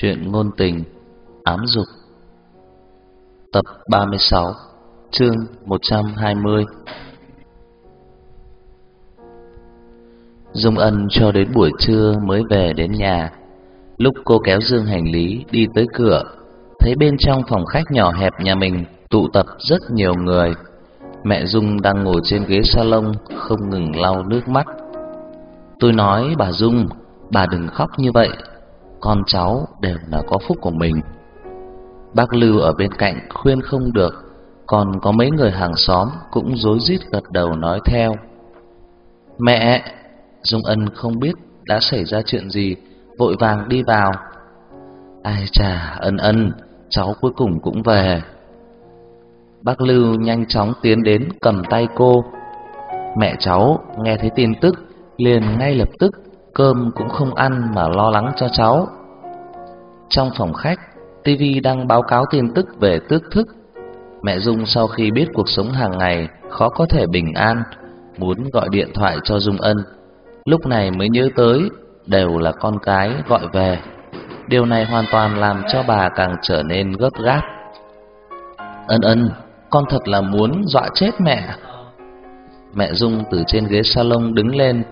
Chuyện ngôn tình, Ám dục. Tập 36 Chương 120 Dung Ân cho đến buổi trưa mới về đến nhà. Lúc cô kéo dương hành lý đi tới cửa, Thấy bên trong phòng khách nhỏ hẹp nhà mình Tụ tập rất nhiều người. Mẹ Dung đang ngồi trên ghế salon Không ngừng lau nước mắt. Tôi nói bà Dung, Bà đừng khóc như vậy con cháu đều là có phúc của mình. Bác Lưu ở bên cạnh khuyên không được, còn có mấy người hàng xóm cũng rối rít gật đầu nói theo. Mẹ, Dung Ân không biết đã xảy ra chuyện gì, vội vàng đi vào. Ai chà, Ân Ân, cháu cuối cùng cũng về. Bác Lưu nhanh chóng tiến đến cầm tay cô. Mẹ cháu nghe thấy tin tức liền ngay lập tức cơm cũng không ăn mà lo lắng cho cháu. Trong phòng khách, TV đang báo cáo tin tức về tước thức. Mẹ Dung sau khi biết cuộc sống hàng ngày khó có thể bình an, muốn gọi điện thoại cho Dung Ân. Lúc này mới nhớ tới đều là con cái gọi về. Điều này hoàn toàn làm cho bà càng trở nên gấp gáp. Ân ân, con thật là muốn dọa chết mẹ. Mẹ Dung từ trên ghế salon đứng lên,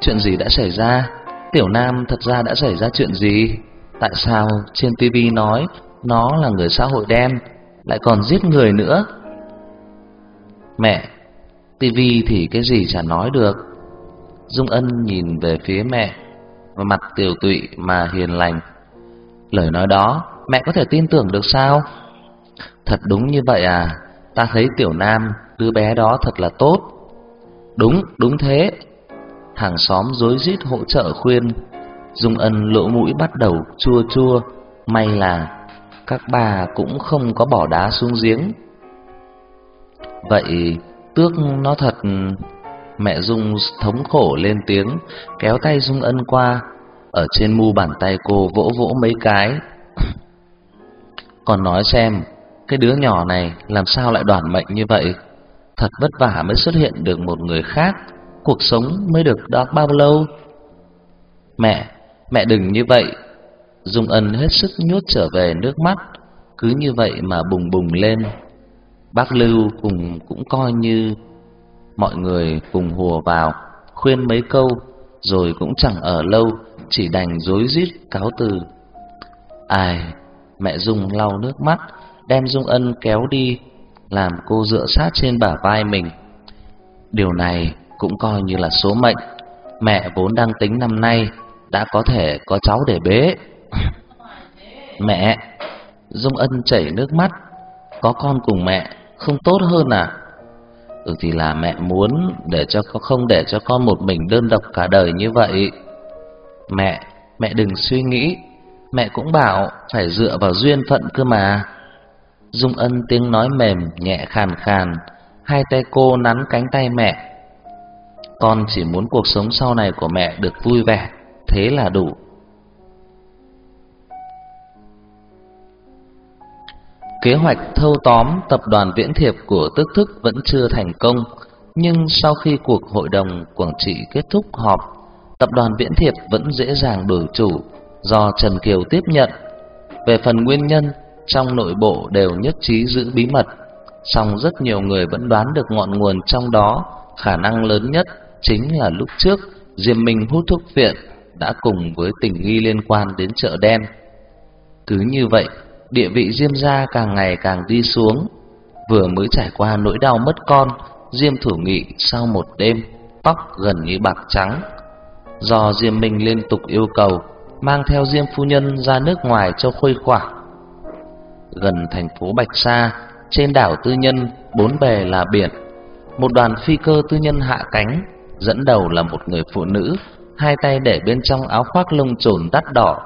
Chuyện gì đã xảy ra? Tiểu Nam thật ra đã xảy ra chuyện gì? Tại sao trên TV nói nó là người xã hội đen, lại còn giết người nữa? Mẹ, TV thì cái gì chả nói được. Dung Ân nhìn về phía mẹ, và mặt tiểu tụy mà hiền lành. Lời nói đó, mẹ có thể tin tưởng được sao? Thật đúng như vậy à? Ta thấy Tiểu Nam, đứa bé đó thật là tốt. Đúng, đúng thế, hàng xóm rối rít hỗ trợ khuyên. Dung Ân lỗ mũi bắt đầu chua chua, may là các bà cũng không có bỏ đá xuống giếng. Vậy tước nó thật Mẹ Dung thống khổ lên tiếng, kéo tay Dung Ân qua, ở trên mu bàn tay cô vỗ vỗ mấy cái. Còn nói xem, cái đứa nhỏ này làm sao lại đoản mệnh như vậy? Thật vất vả mới xuất hiện được một người khác cuộc sống mới được đó bao lâu? Mẹ, mẹ đừng như vậy. Dung Ân hết sức nhốt trở về nước mắt, cứ như vậy mà bùng bùng lên. Bác Lưu cùng cũng coi như mọi người cùng hùa vào, khuyên mấy câu, rồi cũng chẳng ở lâu, chỉ đành rối rít cáo từ. Ai, mẹ Dung lau nước mắt, đem Dung Ân kéo đi, làm cô dựa sát trên bả vai mình. Điều này cũng coi như là số mệnh. Mẹ vốn đang tính năm nay đã có thể có cháu để bế. mẹ, Dung Ân chảy nước mắt, có con cùng mẹ không tốt hơn à? Ừ thì là mẹ muốn để cho con không để cho con một mình đơn độc cả đời như vậy. Mẹ, mẹ đừng suy nghĩ, mẹ cũng bảo phải dựa vào duyên phận cơ mà. Dung Ân tiếng nói mềm nhẹ khàn khàn, hai tay cô nắn cánh tay mẹ, con chỉ muốn cuộc sống sau này của mẹ được vui vẻ, thế là đủ. Kế hoạch thâu tóm tập đoàn viễn thiệp của Tức Thức vẫn chưa thành công, nhưng sau khi cuộc hội đồng quản trị kết thúc họp, tập đoàn viễn thiệp vẫn dễ dàng đổi chủ do Trần Kiều tiếp nhận. Về phần nguyên nhân, trong nội bộ đều nhất trí giữ bí mật, song rất nhiều người vẫn đoán được ngọn nguồn trong đó, khả năng lớn nhất chính là lúc trước Diêm Minh hút thuốc viện đã cùng với tình nghi liên quan đến chợ đen. Cứ như vậy, địa vị Diêm gia càng ngày càng đi xuống. Vừa mới trải qua nỗi đau mất con, Diêm Thủ Nghị sau một đêm tóc gần như bạc trắng. Do Diêm Minh liên tục yêu cầu mang theo Diêm phu nhân ra nước ngoài cho khuây khỏa. Gần thành phố Bạch Sa, trên đảo tư nhân bốn bề là biển, một đoàn phi cơ tư nhân hạ cánh dẫn đầu là một người phụ nữ, hai tay để bên trong áo khoác lông trồn đắt đỏ,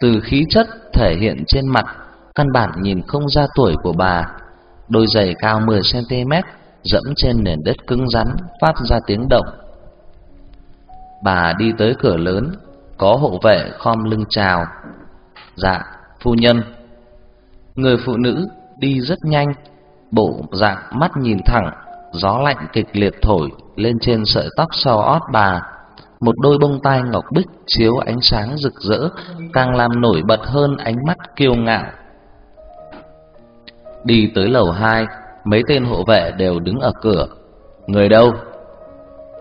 từ khí chất thể hiện trên mặt, căn bản nhìn không ra tuổi của bà. Đôi giày cao 10 cm dẫm trên nền đất cứng rắn phát ra tiếng động. Bà đi tới cửa lớn, có hộ vệ khom lưng chào. "Dạ, phu nhân." Người phụ nữ đi rất nhanh, bộ dạng mắt nhìn thẳng, gió lạnh kịch liệt thổi lên trên sợi tóc sau ót bà, một đôi bông tai ngọc bích chiếu ánh sáng rực rỡ, càng làm nổi bật hơn ánh mắt kiêu ngạo. Đi tới lầu hai, mấy tên hộ vệ đều đứng ở cửa. Người đâu?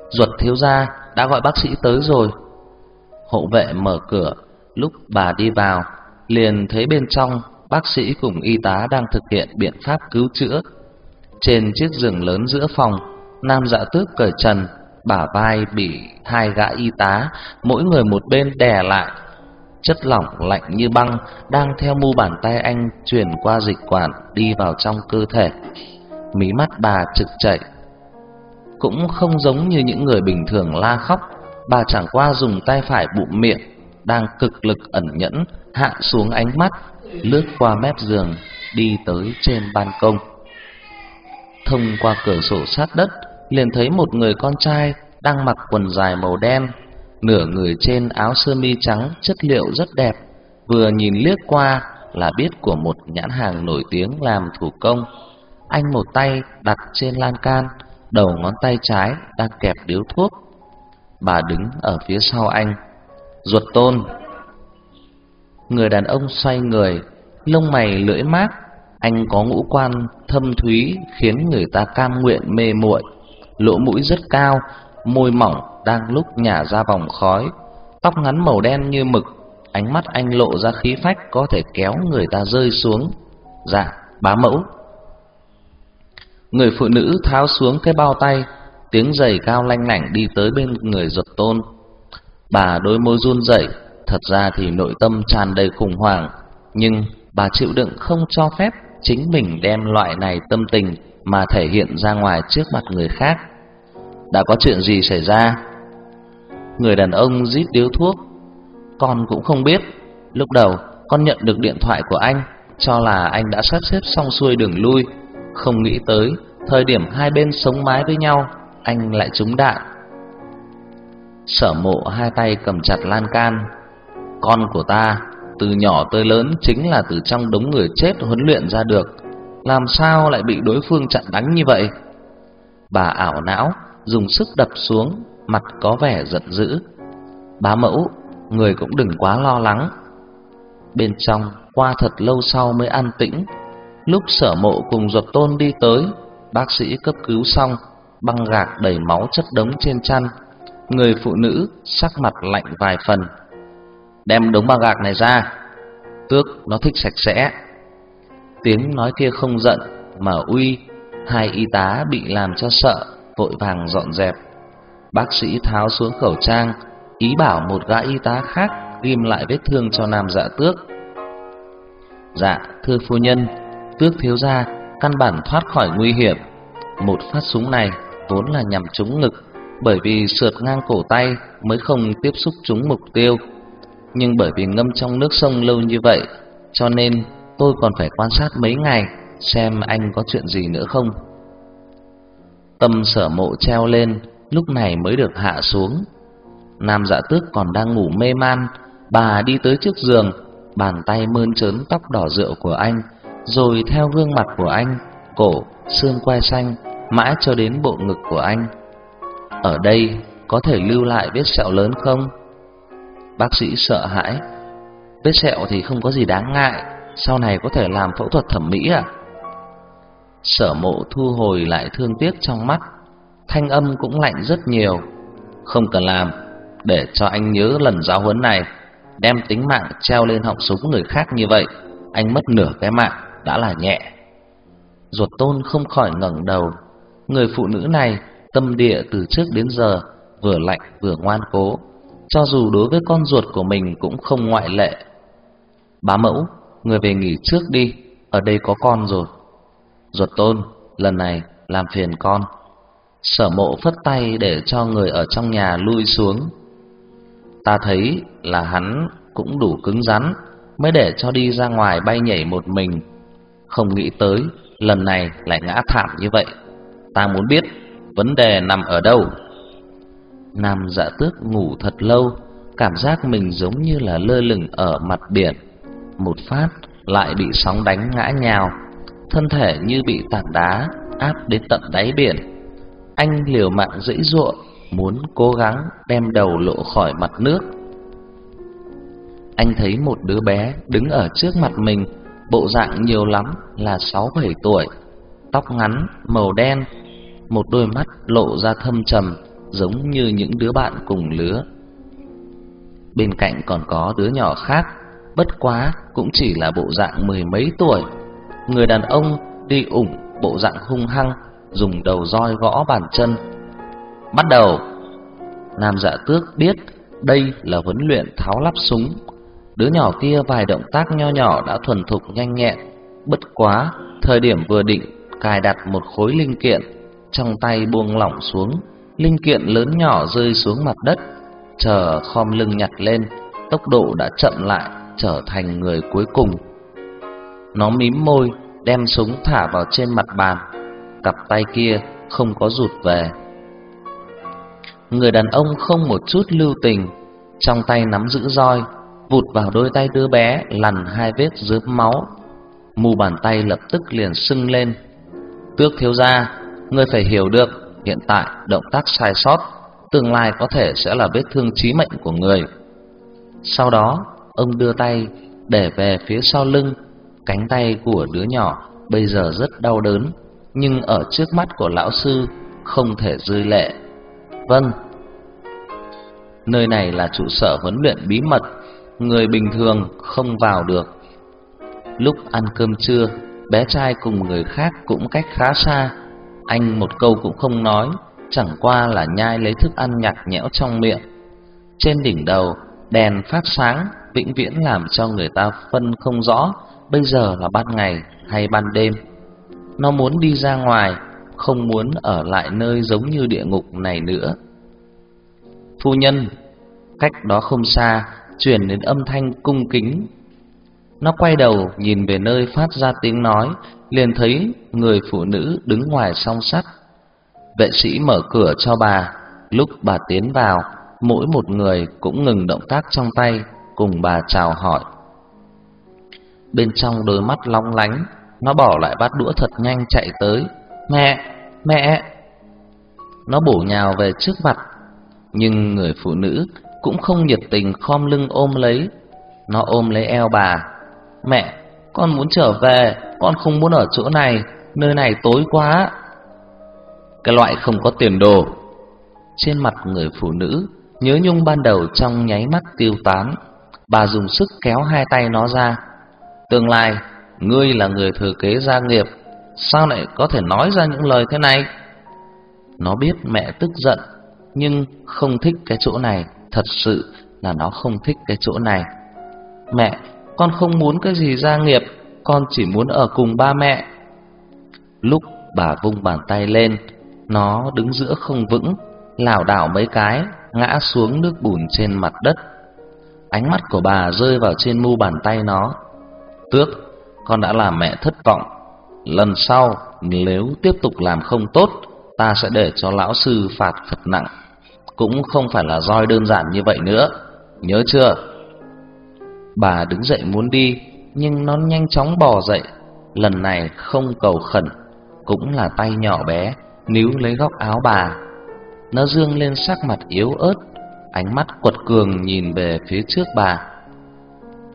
Duật thiếu gia đã gọi bác sĩ tới rồi. Hộ vệ mở cửa, lúc bà đi vào, liền thấy bên trong bác sĩ cùng y tá đang thực hiện biện pháp cứu chữa. Trên chiếc giường lớn giữa phòng, nam dạ tước cởi trần, bả vai bị hai gã y tá, mỗi người một bên đè lại. Chất lỏng lạnh như băng đang theo mu bàn tay anh truyền qua dịch quản đi vào trong cơ thể. Mí mắt bà trực chảy. Cũng không giống như những người bình thường la khóc, bà chẳng qua dùng tay phải bụm miệng, đang cực lực ẩn nhẫn hạ xuống ánh mắt, lướt qua mép giường, đi tới trên ban công. Thông qua cửa sổ sát đất, liền thấy một người con trai đang mặc quần dài màu đen, nửa người trên áo sơ mi trắng chất liệu rất đẹp, vừa nhìn liếc qua là biết của một nhãn hàng nổi tiếng làm thủ công. Anh một tay đặt trên lan can, đầu ngón tay trái đang kẹp điếu thuốc. Bà đứng ở phía sau anh. Ruột tôn. Người đàn ông xoay người, lông mày lưỡi mát, anh có ngũ quan thâm thúy khiến người ta cam nguyện mê muội lỗ mũi rất cao, môi mỏng đang lúc nhả ra vòng khói, tóc ngắn màu đen như mực, ánh mắt anh lộ ra khí phách có thể kéo người ta rơi xuống. Dạ, bá mẫu. Người phụ nữ tháo xuống cái bao tay, tiếng giày cao lanh lảnh đi tới bên người giật tôn. Bà đôi môi run rẩy, thật ra thì nội tâm tràn đầy khủng hoảng, nhưng bà chịu đựng không cho phép chính mình đem loại này tâm tình mà thể hiện ra ngoài trước mặt người khác. Đã có chuyện gì xảy ra? Người đàn ông rít điếu thuốc. Con cũng không biết. Lúc đầu con nhận được điện thoại của anh, cho là anh đã sắp xếp xong xuôi đường lui, không nghĩ tới thời điểm hai bên sống mái với nhau, anh lại trúng đạn. Sở Mộ hai tay cầm chặt lan can. Con của ta từ nhỏ tới lớn chính là từ trong đống người chết huấn luyện ra được làm sao lại bị đối phương chặn đánh như vậy? Bà ảo não, dùng sức đập xuống, mặt có vẻ giận dữ. Bá mẫu, người cũng đừng quá lo lắng. Bên trong, qua thật lâu sau mới an tĩnh. Lúc sở mộ cùng ruột tôn đi tới, bác sĩ cấp cứu xong, băng gạc đầy máu chất đống trên chăn. Người phụ nữ sắc mặt lạnh vài phần. Đem đống băng gạc này ra, tước nó thích sạch sẽ. Tiếng nói kia không giận mà uy, hai y tá bị làm cho sợ, vội vàng dọn dẹp. Bác sĩ tháo xuống khẩu trang, ý bảo một gã y tá khác ghim lại vết thương cho nam dạ tước. Dạ, thưa phu nhân, tước thiếu gia căn bản thoát khỏi nguy hiểm. Một phát súng này vốn là nhằm trúng ngực, bởi vì sượt ngang cổ tay mới không tiếp xúc trúng mục tiêu. Nhưng bởi vì ngâm trong nước sông lâu như vậy, cho nên tôi còn phải quan sát mấy ngày xem anh có chuyện gì nữa không. Tâm sở mộ treo lên, lúc này mới được hạ xuống. Nam dạ tước còn đang ngủ mê man, bà đi tới trước giường, bàn tay mơn trớn tóc đỏ rượu của anh, rồi theo gương mặt của anh, cổ, xương quai xanh, mãi cho đến bộ ngực của anh. Ở đây có thể lưu lại vết sẹo lớn không? Bác sĩ sợ hãi. Vết sẹo thì không có gì đáng ngại, sau này có thể làm phẫu thuật thẩm mỹ à? Sở mộ thu hồi lại thương tiếc trong mắt, thanh âm cũng lạnh rất nhiều. Không cần làm, để cho anh nhớ lần giáo huấn này, đem tính mạng treo lên họng súng người khác như vậy, anh mất nửa cái mạng đã là nhẹ. Ruột tôn không khỏi ngẩng đầu, người phụ nữ này tâm địa từ trước đến giờ vừa lạnh vừa ngoan cố, cho dù đối với con ruột của mình cũng không ngoại lệ. Bá mẫu người về nghỉ trước đi, ở đây có con rồi. Ruột tôn, lần này làm phiền con. Sở mộ phất tay để cho người ở trong nhà lui xuống. Ta thấy là hắn cũng đủ cứng rắn, mới để cho đi ra ngoài bay nhảy một mình. Không nghĩ tới, lần này lại ngã thảm như vậy. Ta muốn biết, vấn đề nằm ở đâu? Nam dạ tước ngủ thật lâu, cảm giác mình giống như là lơ lửng ở mặt biển một phát lại bị sóng đánh ngã nhào, thân thể như bị tảng đá áp đến tận đáy biển. Anh liều mạng dãy giụa, muốn cố gắng đem đầu lộ khỏi mặt nước. Anh thấy một đứa bé đứng ở trước mặt mình, bộ dạng nhiều lắm là 6-7 tuổi, tóc ngắn, màu đen, một đôi mắt lộ ra thâm trầm giống như những đứa bạn cùng lứa. Bên cạnh còn có đứa nhỏ khác, bất quá cũng chỉ là bộ dạng mười mấy tuổi. Người đàn ông đi ủng bộ dạng hung hăng, dùng đầu roi gõ bàn chân. Bắt đầu. Nam Dạ Tước biết đây là huấn luyện tháo lắp súng. Đứa nhỏ kia vài động tác nho nhỏ đã thuần thục nhanh nhẹn, bất quá thời điểm vừa định cài đặt một khối linh kiện, trong tay buông lỏng xuống, linh kiện lớn nhỏ rơi xuống mặt đất, chờ khom lưng nhặt lên, tốc độ đã chậm lại, trở thành người cuối cùng. Nó mím môi, đem súng thả vào trên mặt bàn, cặp tay kia không có rụt về. Người đàn ông không một chút lưu tình, trong tay nắm giữ roi, vụt vào đôi tay đứa bé lằn hai vết rớm máu. Mù bàn tay lập tức liền sưng lên. Tước thiếu gia, ngươi phải hiểu được, hiện tại động tác sai sót, tương lai có thể sẽ là vết thương chí mệnh của người. Sau đó, ông đưa tay để về phía sau lưng, cánh tay của đứa nhỏ bây giờ rất đau đớn, nhưng ở trước mắt của lão sư không thể rơi lệ. Vâng. Nơi này là trụ sở huấn luyện bí mật, người bình thường không vào được. Lúc ăn cơm trưa, bé trai cùng người khác cũng cách khá xa. Anh một câu cũng không nói, chẳng qua là nhai lấy thức ăn nhạt nhẽo trong miệng. Trên đỉnh đầu, đèn phát sáng, vĩnh viễn làm cho người ta phân không rõ bây giờ là ban ngày hay ban đêm. Nó muốn đi ra ngoài, không muốn ở lại nơi giống như địa ngục này nữa. Phu nhân, cách đó không xa, truyền đến âm thanh cung kính. Nó quay đầu nhìn về nơi phát ra tiếng nói, liền thấy người phụ nữ đứng ngoài song sắt. Vệ sĩ mở cửa cho bà, lúc bà tiến vào, mỗi một người cũng ngừng động tác trong tay, cùng bà chào hỏi. Bên trong đôi mắt long lánh, nó bỏ lại bát đũa thật nhanh chạy tới. Mẹ, mẹ! Nó bổ nhào về trước mặt, nhưng người phụ nữ cũng không nhiệt tình khom lưng ôm lấy. Nó ôm lấy eo bà. Mẹ, con muốn trở về, con không muốn ở chỗ này, nơi này tối quá. Cái loại không có tiền đồ. Trên mặt người phụ nữ, nhớ nhung ban đầu trong nháy mắt tiêu tán. Bà dùng sức kéo hai tay nó ra. Tương lai, ngươi là người thừa kế gia nghiệp, sao lại có thể nói ra những lời thế này? Nó biết mẹ tức giận, nhưng không thích cái chỗ này, thật sự là nó không thích cái chỗ này. Mẹ, con không muốn cái gì gia nghiệp, con chỉ muốn ở cùng ba mẹ. Lúc bà vung bàn tay lên, nó đứng giữa không vững, lảo đảo mấy cái, ngã xuống nước bùn trên mặt đất. Ánh mắt của bà rơi vào trên mu bàn tay nó. Tước, con đã làm mẹ thất vọng. Lần sau, nếu tiếp tục làm không tốt, ta sẽ để cho lão sư phạt thật nặng. Cũng không phải là roi đơn giản như vậy nữa. Nhớ chưa? Bà đứng dậy muốn đi, nhưng nó nhanh chóng bò dậy. Lần này không cầu khẩn, cũng là tay nhỏ bé, níu lấy góc áo bà. Nó dương lên sắc mặt yếu ớt, ánh mắt quật cường nhìn về phía trước bà.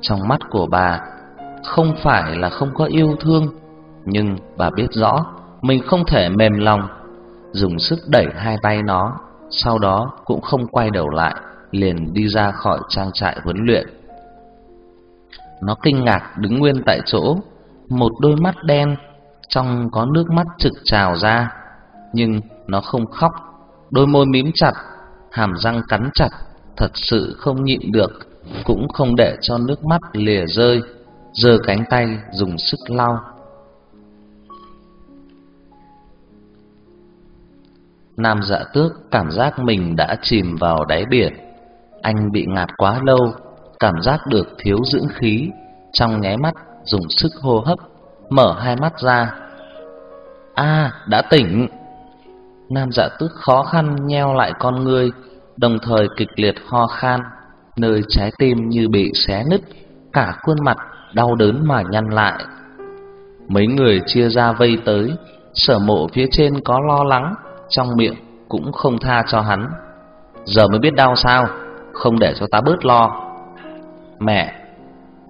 Trong mắt của bà không phải là không có yêu thương, nhưng bà biết rõ mình không thể mềm lòng, dùng sức đẩy hai tay nó, sau đó cũng không quay đầu lại, liền đi ra khỏi trang trại huấn luyện. Nó kinh ngạc đứng nguyên tại chỗ, một đôi mắt đen trong có nước mắt trực trào ra, nhưng nó không khóc, đôi môi mím chặt, hàm răng cắn chặt, thật sự không nhịn được, cũng không để cho nước mắt lìa rơi giơ cánh tay dùng sức lau. Nam Dạ Tước cảm giác mình đã chìm vào đáy biển. Anh bị ngạt quá lâu, cảm giác được thiếu dưỡng khí, trong nháy mắt dùng sức hô hấp, mở hai mắt ra. A, đã tỉnh. Nam Dạ Tước khó khăn nheo lại con ngươi, đồng thời kịch liệt ho khan, nơi trái tim như bị xé nứt, cả khuôn mặt đau đớn mà nhăn lại. Mấy người chia ra vây tới, sở mộ phía trên có lo lắng, trong miệng cũng không tha cho hắn, Giờ mới biết đau sao Không để cho ta bớt lo. Mẹ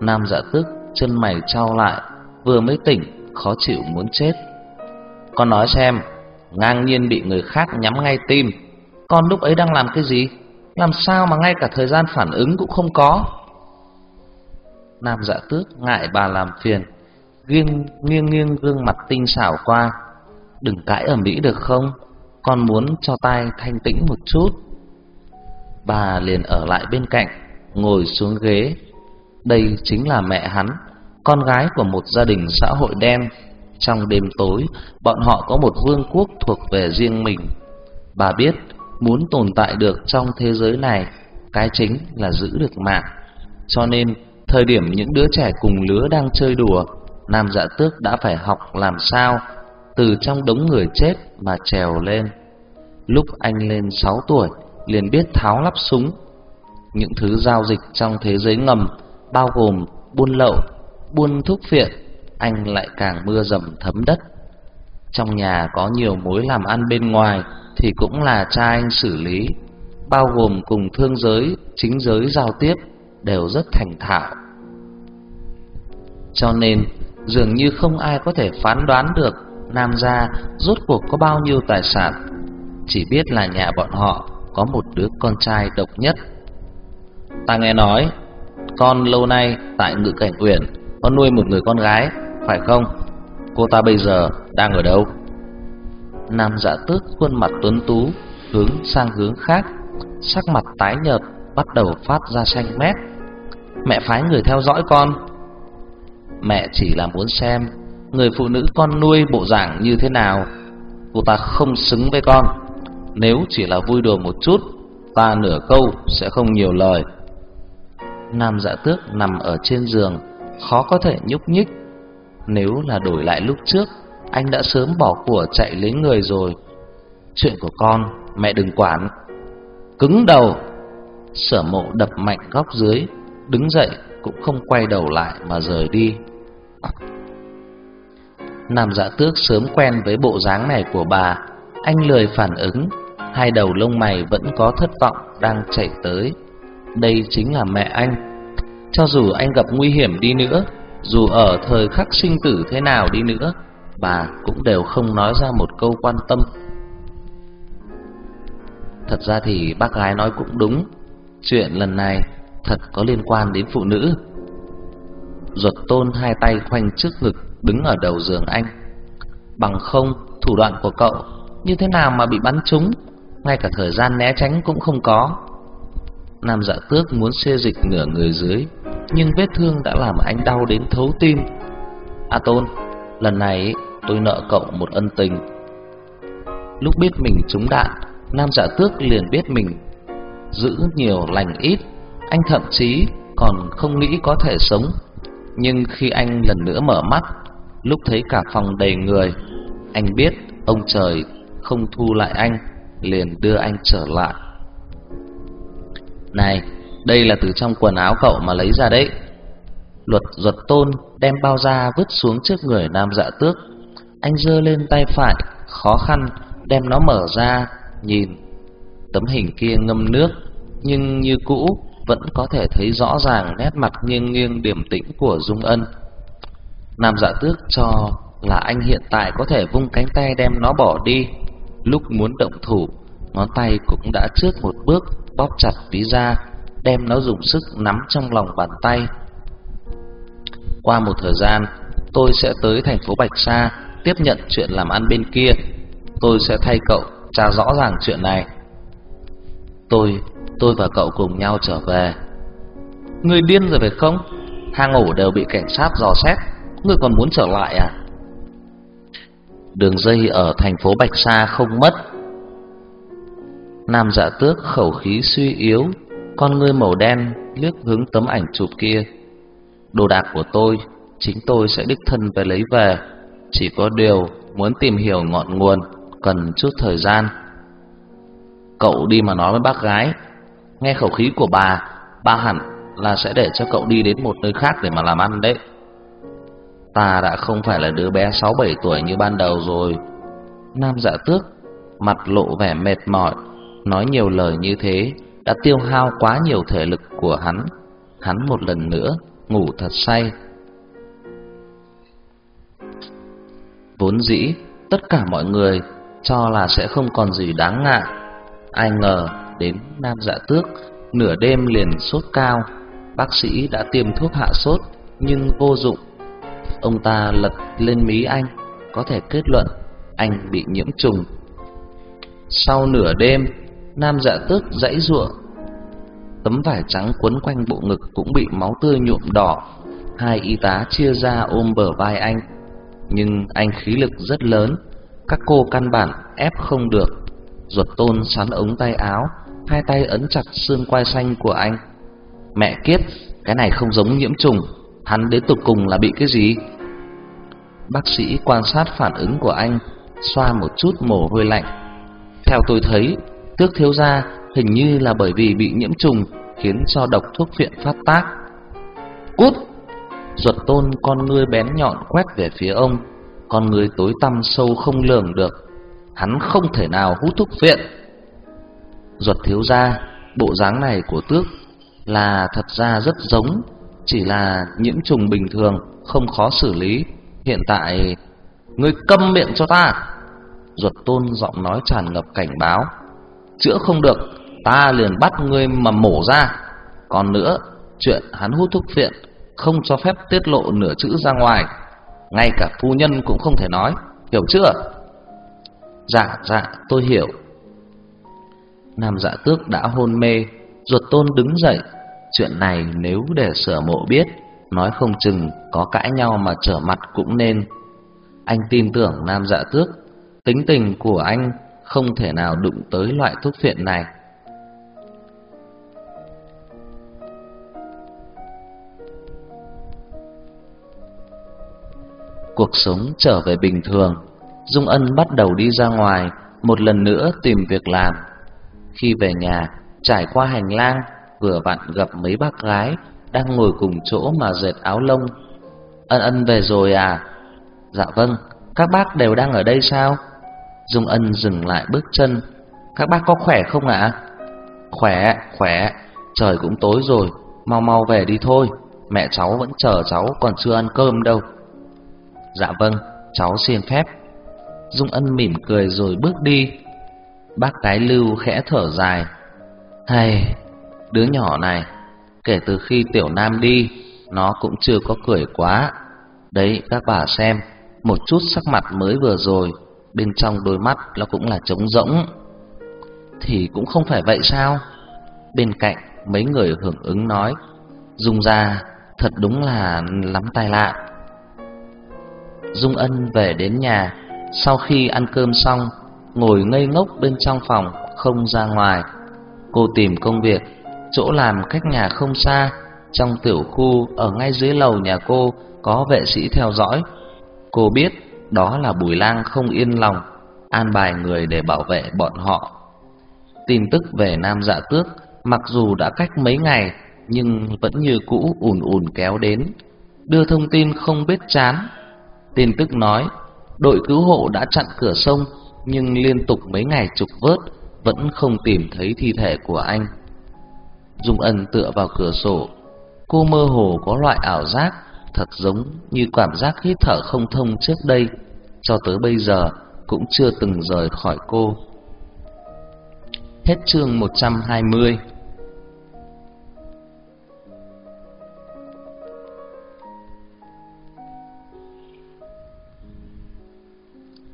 Nam dạ tức chân mày trao lại Vừa mới tỉnh Khó chịu muốn chết. Con nói xem Ngang nhiên bị người khác nhắm ngay tim. Con lúc ấy đang làm cái gì? Làm sao mà ngay cả thời gian phản ứng cũng không có? Nam dạ tước ngại bà làm phiền, Nghiêng nghiêng nghiêng gương mặt tinh xảo qua. Đừng cãi ở Mỹ được không? Con muốn cho tai thanh tĩnh một chút. Bà liền ở lại bên cạnh, Ngồi xuống ghế. Đây chính là mẹ hắn, Con gái của một gia đình xã hội đen. Trong đêm tối Bọn họ có một vương quốc thuộc về riêng mình. Bà biết Muốn tồn tại được trong thế giới này Cái chính là giữ được mạng. Cho nên Thời điểm những đứa trẻ cùng lứa đang chơi đùa Nam dạ tước đã phải học làm sao Từ trong đống người chết mà trèo lên. Lúc anh lên 6 tuổi liền biết tháo lắp súng. Những thứ giao dịch trong thế giới ngầm bao gồm buôn lậu, buôn thuốc phiện, anh lại càng mưa dầm thấm đất. Trong nhà có nhiều mối làm ăn bên ngoài thì cũng là cha anh xử lý, bao gồm cùng thương giới, chính giới giao tiếp đều rất thành thạo. Cho nên, dường như không ai có thể phán đoán được Nam gia rốt cuộc có bao nhiêu tài sản. Chỉ biết là nhà bọn họ có một đứa con trai độc nhất. Ta nghe nói, con lâu nay tại Ngự Cảnh Uyển có nuôi một người con gái, phải không? Cô ta bây giờ đang ở đâu? Nam Dạ Tước khuôn mặt tuấn tú hướng sang hướng khác, sắc mặt tái nhợt bắt đầu phát ra xanh mét. Mẹ phái người theo dõi con. Mẹ chỉ là muốn xem người phụ nữ con nuôi bộ dạng như thế nào. Cô ta không xứng với con. Nếu chỉ là vui đùa một chút Ta nửa câu sẽ không nhiều lời Nam dạ tước nằm ở trên giường Khó có thể nhúc nhích nếu là đổi lại lúc trước Anh đã sớm bỏ của chạy lấy người rồi. Chuyện của con Mẹ đừng quản. Cứng đầu. Sở mộ đập mạnh góc dưới Đứng dậy cũng không quay đầu lại mà rời đi. Nam dạ tước sớm quen với bộ dáng này của bà. Anh lười phản ứng hai đầu lông mày vẫn có thất vọng đang chạy tới. Đây chính là mẹ anh. Cho dù anh gặp nguy hiểm đi nữa, dù ở thời khắc sinh tử thế nào đi nữa, bà cũng đều không nói ra một câu quan tâm. Thật ra thì bác gái nói cũng đúng, chuyện lần này thật có liên quan đến phụ nữ. Ruột tôn hai tay khoanh trước ngực đứng ở đầu giường anh. Bằng không, thủ đoạn của cậu như thế nào mà bị bắn trúng ngay cả thời gian né tránh cũng không có. Nam Dạ Tước muốn xê dịch nửa người dưới, nhưng vết thương đã làm anh đau đến thấu tim. A Tôn, lần này tôi nợ cậu một ân tình. Lúc biết mình trúng đạn, Nam Dạ Tước liền biết mình giữ nhiều lành ít, anh thậm chí còn không nghĩ có thể sống. Nhưng khi anh lần nữa mở mắt, lúc thấy cả phòng đầy người, anh biết ông trời không thu lại anh liền đưa anh trở lại. Này, đây là từ trong quần áo cậu mà lấy ra đấy. Luật ruột tôn đem bao da vứt xuống trước người nam dạ tước. Anh giơ lên tay phải, khó khăn đem nó mở ra, nhìn. Tấm hình kia ngâm nước, nhưng như cũ vẫn có thể thấy rõ ràng nét mặt nghiêng nghiêng điềm tĩnh của Dung Ân. Nam dạ tước cho là anh hiện tại có thể vung cánh tay đem nó bỏ đi. Lúc muốn động thủ, ngón tay cũng đã trước một bước bóp chặt ví da, đem nó dùng sức nắm trong lòng bàn tay. Qua một thời gian, tôi sẽ tới thành phố Bạch Sa tiếp nhận chuyện làm ăn bên kia. Tôi sẽ thay cậu tra rõ ràng chuyện này. Tôi, tôi và cậu cùng nhau trở về. Người điên rồi phải không? Hang ổ đều bị cảnh sát dò xét, ngươi còn muốn trở lại à? Đường dây ở thành phố Bạch Sa không mất Nam dạ tước khẩu khí suy yếu con ngươi màu đen liếc hướng tấm ảnh chụp kia. Đồ đạc của tôi, Chính tôi sẽ đích thân về lấy về. Chỉ có điều Muốn tìm hiểu ngọn nguồn, Cần chút thời gian. Cậu đi mà nói với bác gái, Nghe khẩu khí của bà bà hẳn là sẽ để cho cậu đi đến một nơi khác để mà làm ăn đấy. Ta đã không phải là đứa bé 6-7 tuổi như ban đầu rồi. Nam dạ tước Mặt lộ vẻ mệt mỏi, Nói nhiều lời như thế đã tiêu hao quá nhiều thể lực của hắn. Hắn một lần nữa ngủ thật say. Vốn dĩ, tất cả mọi người cho là sẽ không còn gì đáng ngại. Ai ngờ đến Nam Dạ Tước nửa đêm liền sốt cao, bác sĩ đã tiêm thuốc hạ sốt nhưng vô dụng. Ông ta lật lên mí anh, có thể kết luận anh bị nhiễm trùng. Sau nửa đêm, Nam Dạ Tước dãy ruộng tấm vải trắng quấn quanh bộ ngực cũng bị máu tươi nhuộm đỏ. Hai y tá chia ra ôm bờ vai anh, nhưng anh khí lực rất lớn, các cô căn bản ép không được. Ruột tôn sắn ống tay áo, hai tay ấn chặt xương quai xanh của anh. Mẹ kiếp, cái này không giống nhiễm trùng, hắn đến tục cùng là bị cái gì? Bác sĩ quan sát phản ứng của anh, xoa một chút mồ hôi lạnh. Theo tôi thấy, tước thiếu gia hình như là bởi vì bị nhiễm trùng khiến cho độc thuốc viện phát tác. Cút! Ruột tôn con ngươi bén nhọn quét về phía ông, con ngươi tối tăm sâu không lường được. Hắn không thể nào hút thuốc viện. Ruột thiếu gia, bộ dáng này của tước là thật ra rất giống, chỉ là nhiễm trùng bình thường, không khó xử lý. Hiện tại, ngươi câm miệng cho ta. Ruột tôn giọng nói tràn ngập cảnh báo. Chữa không được, ta liền bắt ngươi mà mổ ra. Còn nữa, chuyện hắn hút thuốc viện không cho phép tiết lộ nửa chữ ra ngoài, ngay cả phu nhân cũng không thể nói, hiểu chưa? Dạ, dạ, tôi hiểu. Nam Dạ Tước đã hôn mê, ruột tôn đứng dậy. Chuyện này nếu để Sở Mộ biết, nói không chừng có cãi nhau mà trở mặt cũng nên. Anh tin tưởng Nam Dạ Tước, tính tình của anh không thể nào đụng tới loại thuốc phiện này. Cuộc sống trở về bình thường, Dung Ân bắt đầu đi ra ngoài, một lần nữa tìm việc làm. Khi về nhà, trải qua hành lang, vừa vặn gặp mấy bác gái đang ngồi cùng chỗ mà dệt áo lông. Ân Ân về rồi à? Dạ vâng, các bác đều đang ở đây sao? Dung Ân dừng lại bước chân. Các bác có khỏe không ạ? Khỏe, khỏe, trời cũng tối rồi, mau mau về đi thôi. Mẹ cháu vẫn chờ cháu còn chưa ăn cơm đâu. Dạ vâng, cháu xin phép. Dung Ân mỉm cười rồi bước đi. Bác Cái Lưu khẽ thở dài. Hay, đứa nhỏ này, kể từ khi Tiểu Nam đi, nó cũng chưa có cười quá. Đấy, các bà xem, một chút sắc mặt mới vừa rồi, bên trong đôi mắt nó cũng là trống rỗng. Thì cũng không phải vậy sao? Bên cạnh, mấy người hưởng ứng nói. Dung ra, thật đúng là lắm tai lạ. Dung Ân về đến nhà, sau khi ăn cơm xong, ngồi ngây ngốc bên trong phòng, không ra ngoài. Cô tìm công việc, chỗ làm cách nhà không xa, trong tiểu khu ở ngay dưới lầu nhà cô có vệ sĩ theo dõi. Cô biết đó là Bùi Lang không yên lòng, an bài người để bảo vệ bọn họ. Tin tức về Nam Dạ Tước, mặc dù đã cách mấy ngày, nhưng vẫn như cũ ùn ùn kéo đến, đưa thông tin không biết chán Tin tức nói, đội cứu hộ đã chặn cửa sông, nhưng liên tục mấy ngày trục vớt vẫn không tìm thấy thi thể của anh. Dung Ân tựa vào cửa sổ, cô mơ hồ có loại ảo giác thật giống như cảm giác hít thở không thông trước đây, cho tới bây giờ cũng chưa từng rời khỏi cô. Hết chương 120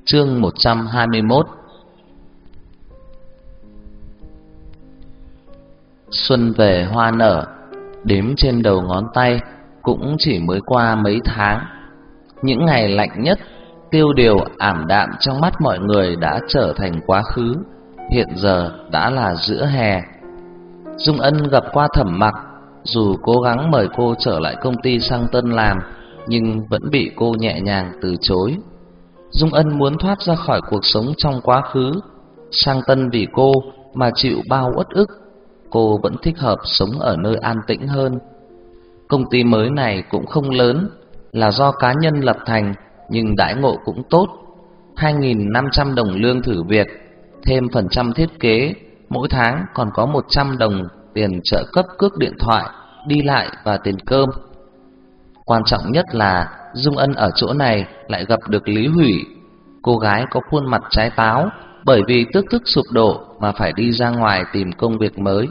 Chương 121 Xuân về hoa nở, đếm trên đầu ngón tay cũng chỉ mới qua mấy tháng. Những ngày lạnh nhất, tiêu điều ảm đạm trong mắt mọi người đã trở thành quá khứ, hiện giờ đã là giữa hè. Dung Ân gặp qua Thẩm Mặc, dù cố gắng mời cô trở lại công ty sang Tân làm, nhưng vẫn bị cô nhẹ nhàng từ chối. Dung Ân muốn thoát ra khỏi cuộc sống trong quá khứ, sang tân vì cô mà chịu bao uất ức, cô vẫn thích hợp sống ở nơi an tĩnh hơn. Công ty mới này cũng không lớn, là do cá nhân lập thành nhưng đãi ngộ cũng tốt. 2.500 đồng lương thử việc, thêm phần trăm thiết kế, mỗi tháng còn có 100 đồng tiền trợ cấp cước điện thoại, đi lại và tiền cơm. Quan trọng nhất là Dung Ân ở chỗ này lại gặp được Lý Hủy, cô gái có khuôn mặt trái táo bởi vì tức tức sụp đổ mà phải đi ra ngoài tìm công việc mới.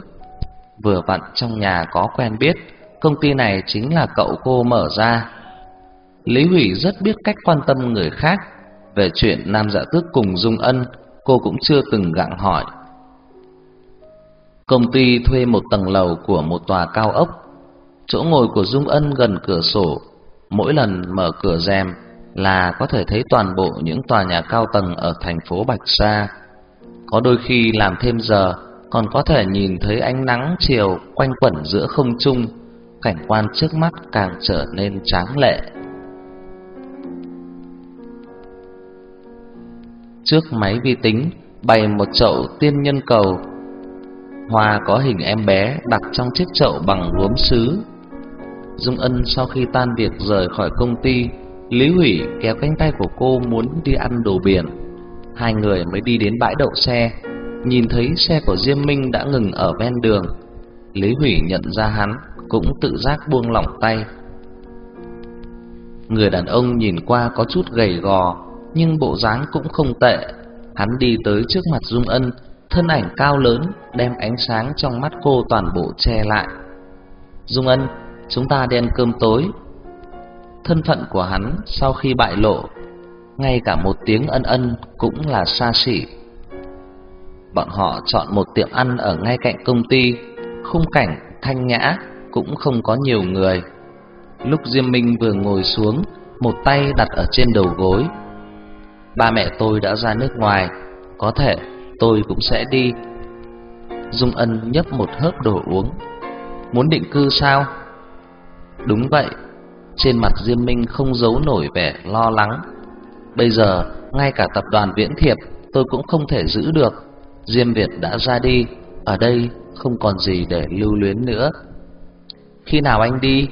Vừa vặn trong nhà có quen biết, công ty này chính là cậu cô mở ra. Lý Hủy rất biết cách quan tâm người khác, về chuyện Nam Dạ Tước cùng Dung Ân, cô cũng chưa từng gặng hỏi. Công ty thuê một tầng lầu của một tòa cao ốc. Chỗ ngồi của Dung Ân gần cửa sổ, mỗi lần mở cửa rèm là có thể thấy toàn bộ những tòa nhà cao tầng ở thành phố Bạch Sa. Có đôi khi làm thêm giờ còn có thể nhìn thấy ánh nắng chiều quanh quẩn giữa không trung, cảnh quan trước mắt càng trở nên tráng lệ. Trước máy vi tính bày một chậu tiên nhân cầu. Hoa có hình em bé đặt trong chiếc chậu bằng gốm sứ. Dung Ân sau khi tan việc rời khỏi công ty, Lý Hủy kéo cánh tay của cô muốn đi ăn đồ biển. Hai người mới đi đến bãi đậu xe, nhìn thấy xe của Diêm Minh đã ngừng ở ven đường. Lý Hủy nhận ra hắn, cũng tự giác buông lỏng tay. Người đàn ông nhìn qua có chút gầy gò, nhưng bộ dáng cũng không tệ. Hắn đi tới trước mặt Dung Ân, thân ảnh cao lớn đem ánh sáng trong mắt cô toàn bộ che lại. Dung Ân, chúng ta đi ăn cơm tối. Thân phận của hắn sau khi bại lộ, ngay cả một tiếng ân ân cũng là xa xỉ. Bọn họ chọn một tiệm ăn ở ngay cạnh công ty, khung cảnh thanh nhã, cũng không có nhiều người. Lúc Diêm Minh vừa ngồi xuống, một tay đặt ở trên đầu gối. Ba mẹ tôi đã ra nước ngoài, có thể tôi cũng sẽ đi. Dung Ân nhấp một hớp đồ uống. Muốn định cư sao? Đúng vậy. Trên mặt Diêm Minh không giấu nổi vẻ lo lắng. Bây giờ, ngay cả tập đoàn Viễn Thiệp tôi cũng không thể giữ được. Diêm Việt đã ra đi, ở đây không còn gì để lưu luyến nữa. Khi nào anh đi?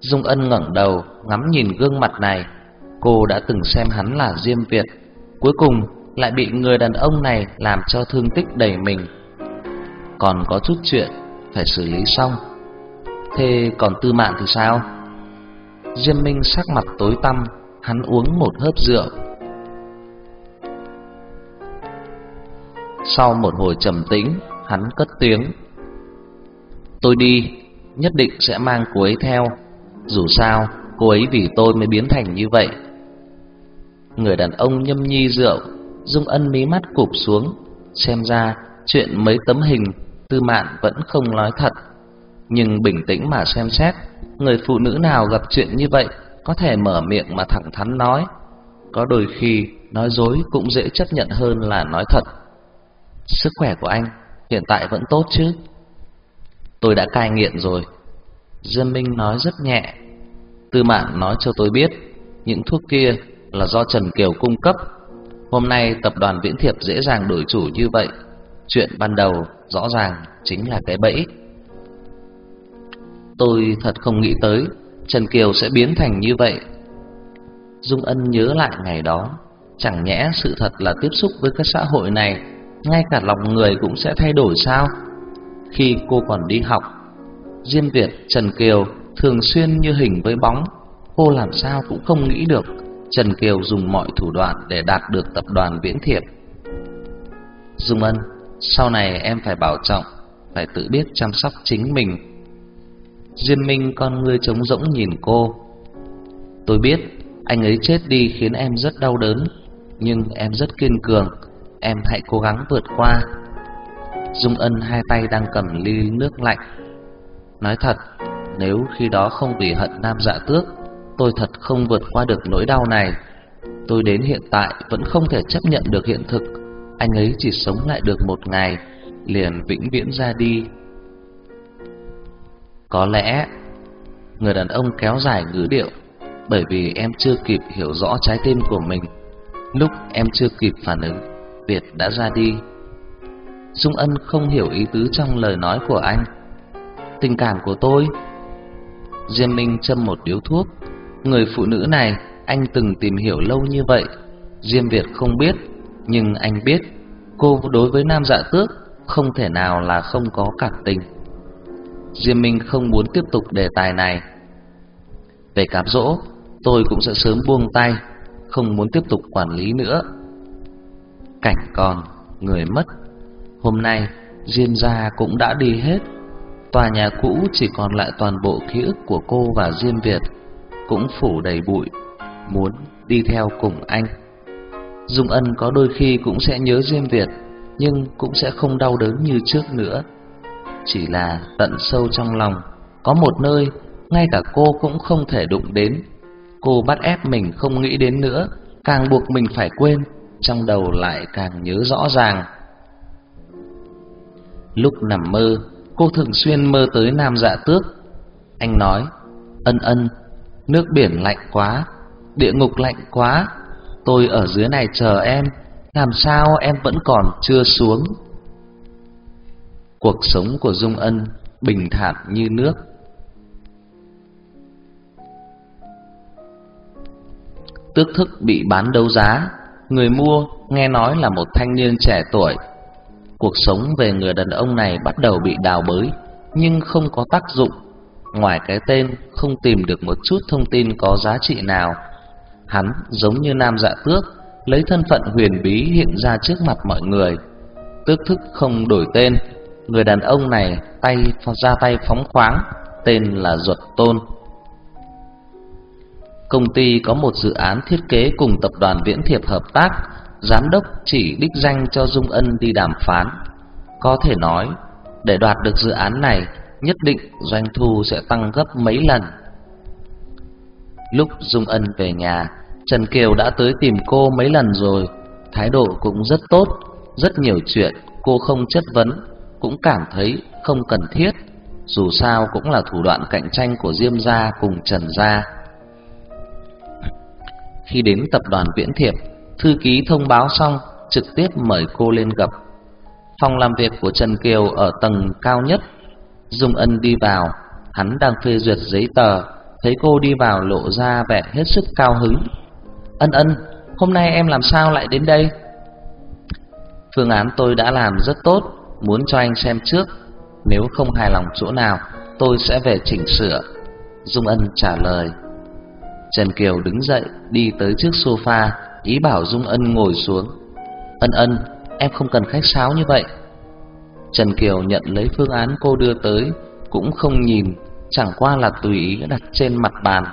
Dung Ân ngẩng đầu, ngắm nhìn gương mặt này. Cô đã từng xem hắn là Diêm Việt, cuối cùng lại bị người đàn ông này làm cho thương tích đầy mình. Còn có chút chuyện phải xử lý xong. Thế còn Tư Mạn thì sao? Diêm Minh sắc mặt tối tăm, hắn uống một hớp rượu. Sau một hồi trầm tĩnh, hắn cất tiếng. Tôi đi, nhất định sẽ mang cô ấy theo. Dù sao, cô ấy vì tôi mới biến thành như vậy. Người đàn ông nhâm nhi rượu, Dung Ân mí mắt cụp xuống, xem ra chuyện mấy tấm hình Tư Mạn vẫn không nói thật. Nhưng bình tĩnh mà xem xét, người phụ nữ nào gặp chuyện như vậy có thể mở miệng mà thẳng thắn nói. Có đôi khi nói dối cũng dễ chấp nhận hơn là nói thật. Sức khỏe của anh hiện tại vẫn tốt chứ? Tôi đã cai nghiện rồi. dân Minh nói rất nhẹ. Tư Mạn nói cho tôi biết, những thuốc kia là do Trần Kiều cung cấp. Hôm nay tập đoàn Viễn Thiệp dễ dàng đổi chủ như vậy, chuyện ban đầu rõ ràng chính là cái bẫy. Tôi thật không nghĩ tới Trần Kiều sẽ biến thành như vậy. Dung Ân nhớ lại ngày đó, chẳng nhẽ sự thật là tiếp xúc với cái xã hội này, ngay cả lòng người cũng sẽ thay đổi sao? Khi cô còn đi học, Diêm Việt, Trần Kiều thường xuyên như hình với bóng, cô làm sao cũng không nghĩ được Trần Kiều dùng mọi thủ đoạn để đạt được tập đoàn Viễn Thiệp. Dung Ân, sau này em phải bảo trọng, phải tự biết chăm sóc chính mình. Diêm Minh con ngươi trống rỗng nhìn cô. Tôi biết anh ấy chết đi khiến em rất đau đớn, nhưng em rất kiên cường, em hãy cố gắng vượt qua. Dung Ân hai tay đang cầm ly nước lạnh. Nói thật, nếu khi đó không vì hận Nam Dạ Tước, tôi thật không vượt qua được nỗi đau này. Tôi đến hiện tại vẫn không thể chấp nhận được hiện thực, anh ấy chỉ sống lại được một ngày, liền vĩnh viễn ra đi. Có lẽ người đàn ông kéo dài ngữ điệu, bởi vì em chưa kịp hiểu rõ trái tim của mình. Lúc em chưa kịp phản ứng, Việt đã ra đi. Dung Ân không hiểu ý tứ trong lời nói của anh. Tình cảm của tôi. Diêm Minh châm một điếu thuốc. Người phụ nữ này anh từng tìm hiểu lâu như vậy. Diêm Việt không biết, nhưng anh biết cô đối với Nam Dạ Tước không thể nào là không có cảm tình. Diêm Minh không muốn tiếp tục đề tài này. Về cám dỗ, tôi cũng sẽ sớm buông tay, không muốn tiếp tục quản lý nữa. Cảnh còn, người mất. Hôm nay, Diêm gia cũng đã đi hết. Tòa nhà cũ chỉ còn lại toàn bộ ký ức của cô và Diêm Việt, cũng phủ đầy bụi, muốn đi theo cùng anh. Dung Ân có đôi khi cũng sẽ nhớ Diêm Việt, nhưng cũng sẽ không đau đớn như trước nữa. Chỉ là tận sâu trong lòng, có một nơi ngay cả cô cũng không thể đụng đến. Cô bắt ép mình không nghĩ đến nữa, càng buộc mình phải quên, trong đầu lại càng nhớ rõ ràng. Lúc nằm mơ, cô thường xuyên mơ tới Nam Dạ Tước. Anh nói, ân ân, nước biển lạnh quá, địa ngục lạnh quá, tôi ở dưới này chờ em, làm sao em vẫn còn chưa xuống. Cuộc sống của Dung Ân bình thản như nước. Tước thức bị bán đấu giá, người mua nghe nói là một thanh niên trẻ tuổi. Cuộc sống về người đàn ông này bắt đầu bị đào bới, nhưng không có tác dụng. Ngoài cái tên không tìm được một chút thông tin có giá trị nào. Hắn giống như nam dạ tước, lấy thân phận huyền bí hiện ra trước mặt mọi người. Tước thức không đổi tên, người đàn ông này tay ra tay phóng khoáng, tên là Duật Tôn. Công ty có một dự án thiết kế cùng tập đoàn Viễn Thiệp hợp tác, giám đốc chỉ đích danh cho Dung Ân đi đàm phán. Có thể nói, để đoạt được dự án này, nhất định doanh thu sẽ tăng gấp mấy lần. Lúc Dung Ân về nhà, Trần Kiều đã tới tìm cô mấy lần rồi, thái độ cũng rất tốt, rất nhiều chuyện cô không chất vấn, cũng cảm thấy không cần thiết, dù sao cũng là thủ đoạn cạnh tranh của Diêm gia cùng Trần gia. Khi đến tập đoàn Viễn Thiệp, thư ký thông báo xong, trực tiếp mời cô lên gặp. Phòng làm việc của Trần Kiều ở tầng cao nhất. Dung Ân đi vào, hắn đang phê duyệt giấy tờ, thấy cô đi vào lộ ra vẻ hết sức cao hứng. Ân Ân, hôm nay em làm sao lại đến đây? Phương án tôi đã làm rất tốt, muốn cho anh xem trước. Nếu không hài lòng chỗ nào, tôi sẽ về chỉnh sửa. Dung Ân trả lời. Trần Kiều đứng dậy, đi tới trước sofa, ý bảo Dung Ân ngồi xuống. Ân Ân, em không cần khách sáo như vậy. Trần Kiều nhận lấy phương án cô đưa tới, cũng không nhìn, chẳng qua là tùy ý đặt trên mặt bàn.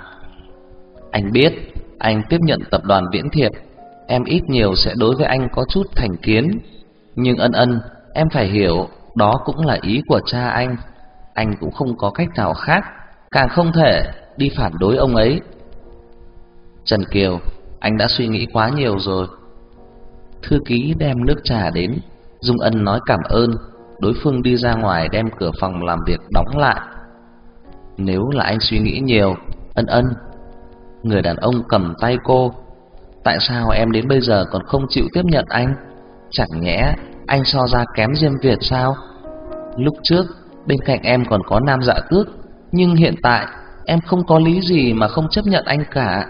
Anh biết, anh tiếp nhận tập đoàn Viễn Thiệp, em ít nhiều sẽ đối với anh có chút thành kiến. Nhưng ân ân, em phải hiểu, đó cũng là ý của cha anh. Anh cũng không có cách nào khác, càng không thể đi phản đối ông ấy. Trần Kiều, anh đã suy nghĩ quá nhiều rồi. Thư ký đem nước trà đến, Dung Ân nói cảm ơn, đối phương đi ra ngoài đem cửa phòng làm việc đóng lại. Nếu là anh suy nghĩ nhiều, ân ân. Người đàn ông cầm tay cô, tại sao em đến bây giờ còn không chịu tiếp nhận anh? Chẳng nhẽ anh so ra kém Diêm Việt sao? Lúc trước, bên cạnh em còn có nam dạ tước, nhưng hiện tại em không có lý gì mà không chấp nhận anh cả.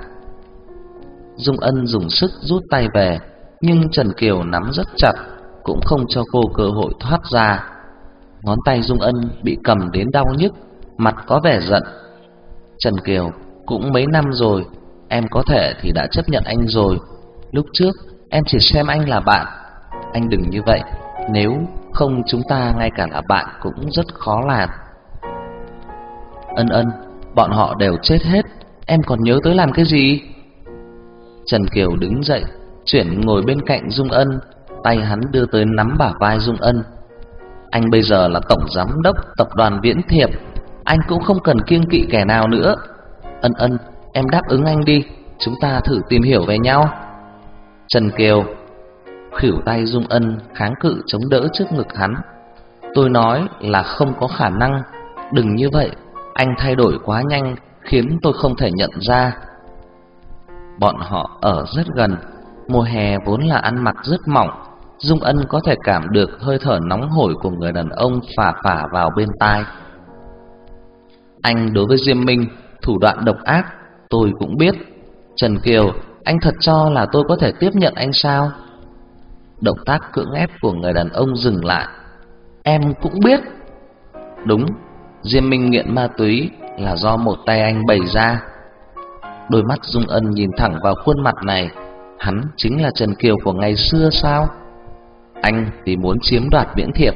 Dung Ân dùng sức rút tay về, nhưng Trần Kiều nắm rất chặt, cũng không cho cô cơ hội thoát ra. Ngón tay Dung Ân bị cầm đến đau nhức, mặt có vẻ giận. Trần Kiều, cũng mấy năm rồi, em có thể thì đã chấp nhận anh rồi. Lúc trước, em chỉ xem anh là bạn. Anh đừng như vậy, nếu không chúng ta ngay cả là bạn cũng rất khó làm. Ân ân, bọn họ đều chết hết, em còn nhớ tới làm cái gì? Trần Kiều đứng dậy, chuyển ngồi bên cạnh Dung Ân, tay hắn đưa tới nắm bả vai Dung Ân. Anh bây giờ là tổng giám đốc tập đoàn Viễn Thiệp, anh cũng không cần kiêng kỵ kẻ nào nữa. Ân Ân, em đáp ứng anh đi, chúng ta thử tìm hiểu về nhau. Trần Kiều khỉu tay Dung Ân kháng cự chống đỡ trước ngực hắn. Tôi nói là không có khả năng, đừng như vậy, anh thay đổi quá nhanh khiến tôi không thể nhận ra. Bọn họ ở rất gần, mùa hè vốn là ăn mặc rất mỏng, Dung Ân có thể cảm được hơi thở nóng hổi của người đàn ông phả phả vào bên tai. Anh đối với Diêm Minh thủ đoạn độc ác, tôi cũng biết. Trần Kiều, anh thật cho là tôi có thể tiếp nhận anh sao? Động tác cưỡng ép của người đàn ông dừng lại. Em cũng biết Đúng Diêm Minh nghiện ma túy Là do một tay anh bày ra Đôi mắt Dung Ân nhìn thẳng vào khuôn mặt này. Hắn chính là Trần Kiều của ngày xưa sao? Anh thì muốn chiếm đoạt miễn thiệp.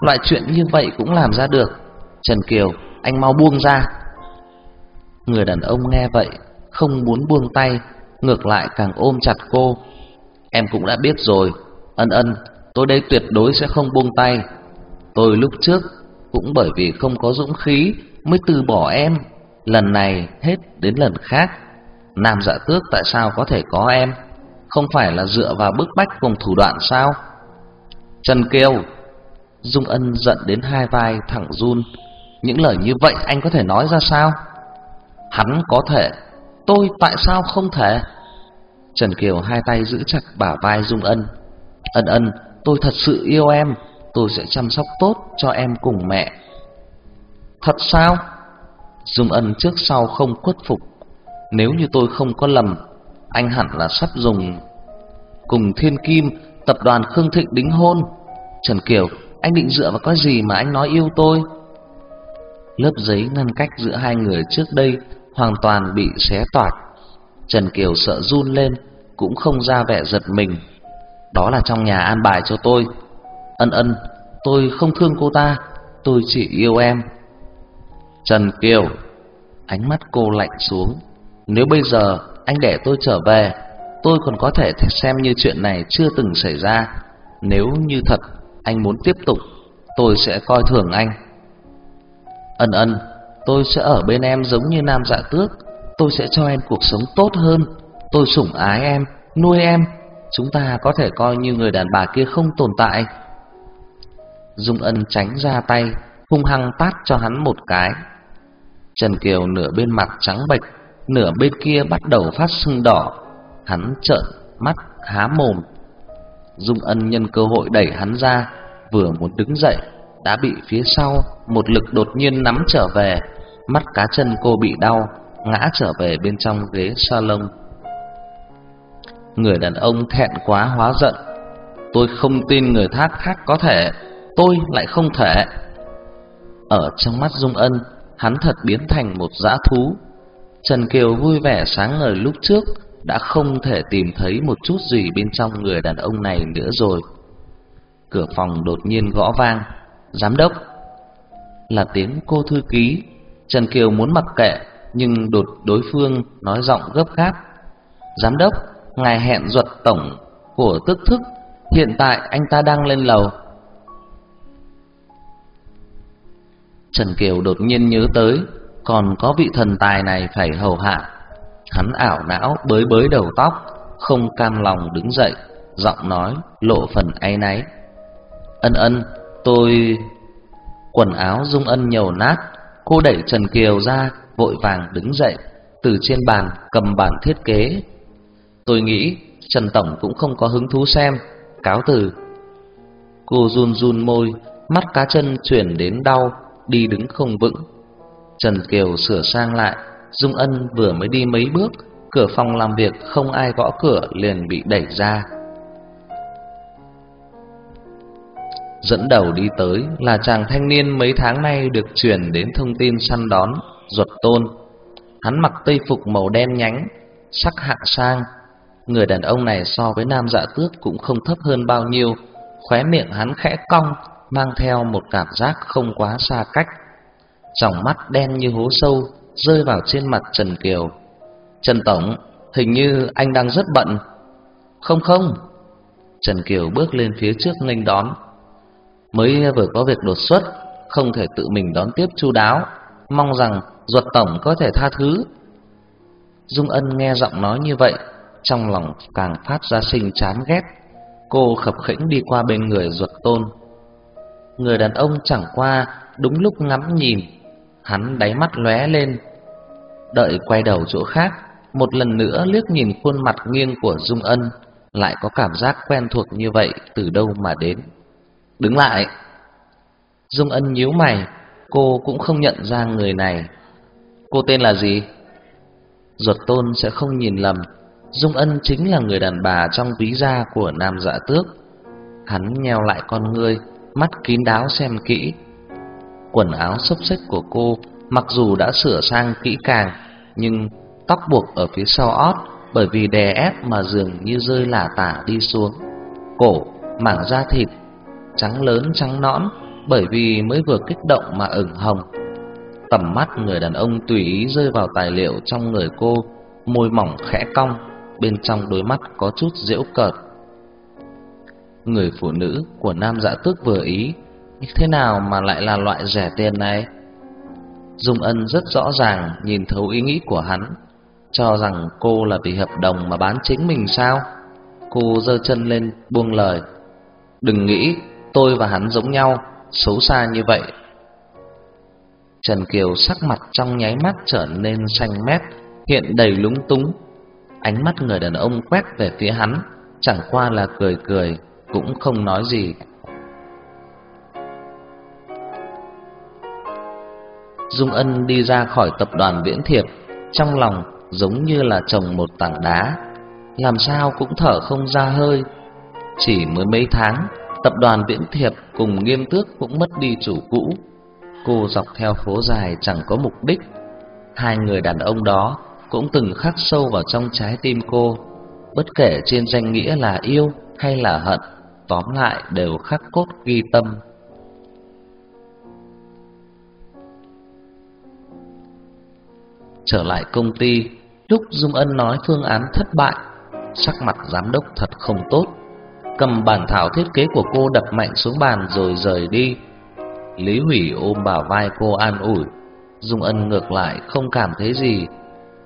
Loại chuyện như vậy cũng làm ra được. Trần Kiều, Anh mau buông ra. Người đàn ông nghe vậy, Không muốn buông tay, Ngược lại càng ôm chặt cô. Em cũng đã biết rồi. Ân ân, Tôi đây tuyệt đối sẽ không buông tay. Tôi lúc trước Cũng bởi vì không có dũng khí Mới từ bỏ em. Lần này, hết đến lần khác. Nam dạ tước tại sao có thể có em? Không phải là dựa vào bức bách cùng thủ đoạn sao? Trần Kiều, Dung Ân giận đến hai vai thẳng run. Những lời như vậy anh có thể nói ra sao? Hắn có thể. Tôi tại sao không thể? Trần Kiều hai tay giữ chặt bả vai Dung Ân. Ân ân, Tôi thật sự yêu em. Tôi sẽ chăm sóc tốt cho em cùng mẹ. Thật sao? Dung Ân trước sau không khuất phục. Nếu như tôi không có lầm, Anh hẳn là sắp dùng Cùng Thiên Kim, Tập đoàn Khương Thịnh đính hôn. Trần Kiều, Anh định dựa vào cái gì mà anh nói yêu tôi? Lớp giấy ngăn cách giữa hai người trước đây Hoàn toàn bị xé toạc. Trần Kiều sợ run lên, Cũng không ra vẻ giật mình. Đó là trong nhà an bài cho tôi. Ân ân, Tôi không thương cô ta, Tôi chỉ yêu em. Trần Kiều, Ánh mắt cô lạnh xuống. Nếu bây giờ anh để tôi trở về, Tôi còn có thể xem như chuyện này chưa từng xảy ra. Nếu như thật, anh muốn tiếp tục, Tôi sẽ coi thường anh. Ân ân, Tôi sẽ ở bên em giống như nam dạ tước. Tôi sẽ cho em cuộc sống tốt hơn. Tôi sủng ái em, Nuôi em. Chúng ta có thể coi như người đàn bà kia không tồn tại. Dung Ân tránh ra tay, Hung hăng tát cho hắn một cái. Trần Kiều nửa bên mặt trắng bệch Nửa bên kia bắt đầu phát sưng đỏ. Hắn trợn mắt há mồm. Dung Ân nhân cơ hội đẩy hắn ra, Vừa muốn đứng dậy, Đã bị phía sau Một lực đột nhiên nắm trở về. Mắt cá chân cô bị đau, Ngã trở về bên trong ghế salon. Người đàn ông thẹn quá hóa giận. Tôi không tin người thác khác có thể, Tôi lại không thể. Ở trong mắt Dung Ân, Hắn thật biến thành một dã thú. Trần Kiều vui vẻ sáng ngời lúc trước, Đã không thể tìm thấy một chút gì bên trong người đàn ông này nữa rồi. Cửa phòng đột nhiên gõ vang, Giám đốc. Là tiếng cô thư ký, Trần Kiều muốn mặc kệ, Nhưng đột đối phương nói giọng gấp gáp, Giám đốc, Ngài hẹn duật tổng của tức thức, Hiện tại anh ta đang lên lầu. Trần Kiều đột nhiên nhớ tới còn có vị thần tài này phải hầu hạ. Hắn ảo não, bới bới đầu tóc, Không cam lòng đứng dậy, Giọng nói lộ phần áy náy. Ân ân, tôi Quần áo dung ân nhầu nát, Cô đẩy Trần Kiều ra, Vội vàng đứng dậy, Từ trên bàn cầm bản thiết kế. Tôi nghĩ Trần Tổng cũng không có hứng thú xem, Cáo từ. Cô run run môi, Mắt cá chân chuyển đến đau, Đi đứng không vững. Trần Kiều sửa sang lại Dung Ân vừa mới đi mấy bước Cửa phòng làm việc không ai gõ cửa liền bị đẩy ra Dẫn đầu đi tới là chàng thanh niên mấy tháng nay được truyền đến thông tin săn đón, ruột tôn. Hắn mặc tây phục màu đen nhánh, sắc hạ sang. Người đàn ông này so với nam dạ tước cũng không thấp hơn bao nhiêu. Khóe miệng hắn khẽ cong, mang theo một cảm giác không quá xa cách. Tròng mắt đen như hố sâu rơi vào trên mặt Trần Kiều. Trần Tổng, hình như anh đang rất bận. Không không. Trần Kiều bước lên phía trước nghênh đón mới vừa có việc đột xuất, không thể tự mình đón tiếp chu đáo, mong rằng ruột tổng có thể tha thứ. Dung Ân nghe giọng nói như vậy, trong lòng càng phát ra sinh chán ghét. Cô khập khểnh đi qua bên người ruột tôn. Người đàn ông chẳng qua đúng lúc ngắm nhìn, hắn đáy mắt lóe lên. Đợi quay đầu chỗ khác, một lần nữa liếc nhìn khuôn mặt nghiêng của Dung Ân, lại có cảm giác quen thuộc như vậy từ đâu mà đến. Đứng lại Dung Ân nhíu mày Cô cũng không nhận ra người này Cô tên là gì? Ruột tôn sẽ không nhìn lầm Dung Ân chính là người đàn bà trong ví da của nam dạ tước Hắn nheo lại con ngươi mắt kín đáo xem kỹ. Quần áo xốc xếch của cô mặc dù đã sửa sang kỹ càng, nhưng tóc buộc ở phía sau ót bởi vì đè ép mà dường như rơi lả tả đi xuống. Cổ, mảng da thịt, trắng lớn trắng nõn bởi vì mới vừa kích động mà ửng hồng. Tầm mắt người đàn ông tùy ý rơi vào tài liệu trong người cô, môi mỏng khẽ cong, bên trong đôi mắt có chút giễu cợt. Người phụ nữ của nam dạ tước vừa ý, thế nào mà lại là loại rẻ tiền này? Dung Ân rất rõ ràng nhìn thấu ý nghĩ của hắn, cho rằng cô là vì hợp đồng mà bán chính mình sao? Cô giơ chân lên buông lời, "Đừng nghĩ tôi và hắn giống nhau, xấu xa như vậy." Trần Kiều sắc mặt trong nháy mắt trở nên xanh mét, hiện đầy lúng túng. Ánh mắt người đàn ông quét về phía hắn, chẳng qua là cười cười, cũng không nói gì. Dung Ân đi ra khỏi tập đoàn Viễn Thiệp, trong lòng giống như là trồng một tảng đá, làm sao cũng thở không ra hơi. Chỉ mới mấy tháng, tập đoàn Viễn Thiệp cùng Nghiêm Tước cũng mất đi chủ cũ. Cô dọc theo phố dài chẳng có mục đích. Hai người đàn ông đó cũng từng khắc sâu vào trong trái tim cô, bất kể trên danh nghĩa là yêu hay là hận, tóm lại đều khắc cốt ghi tâm. Trở lại công ty, lúc Dung Ân nói phương án thất bại, sắc mặt giám đốc thật không tốt. Cầm bản thảo thiết kế của cô đập mạnh xuống bàn rồi rời đi. Lý Hủy ôm bả vai cô an ủi, Dung Ân ngược lại không cảm thấy gì.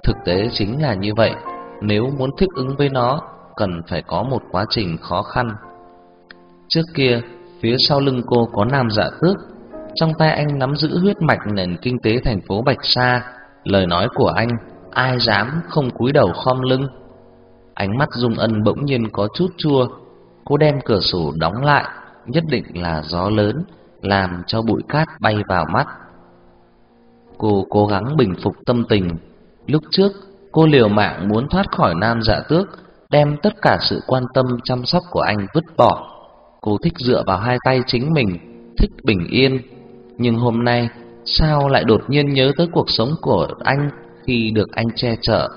Thực tế chính là như vậy, nếu muốn thích ứng với nó, cần phải có một quá trình khó khăn. Trước kia, phía sau lưng cô có nam dạ tước, trong tay anh nắm giữ huyết mạch nền kinh tế thành phố Bạch Sa, lời nói của anh ai dám không cúi đầu khom lưng. Ánh mắt Dung Ân bỗng nhiên có chút chua, cô đem cửa sổ đóng lại, nhất định là gió lớn làm cho bụi cát bay vào mắt. Cô cố gắng bình phục tâm tình, lúc trước cô liều mạng muốn thoát khỏi nam dạ tước, đem tất cả sự quan tâm chăm sóc của anh vứt bỏ. Cô thích dựa vào hai tay chính mình, thích bình yên, nhưng hôm nay sao lại đột nhiên nhớ tới cuộc sống của anh khi được anh che chở.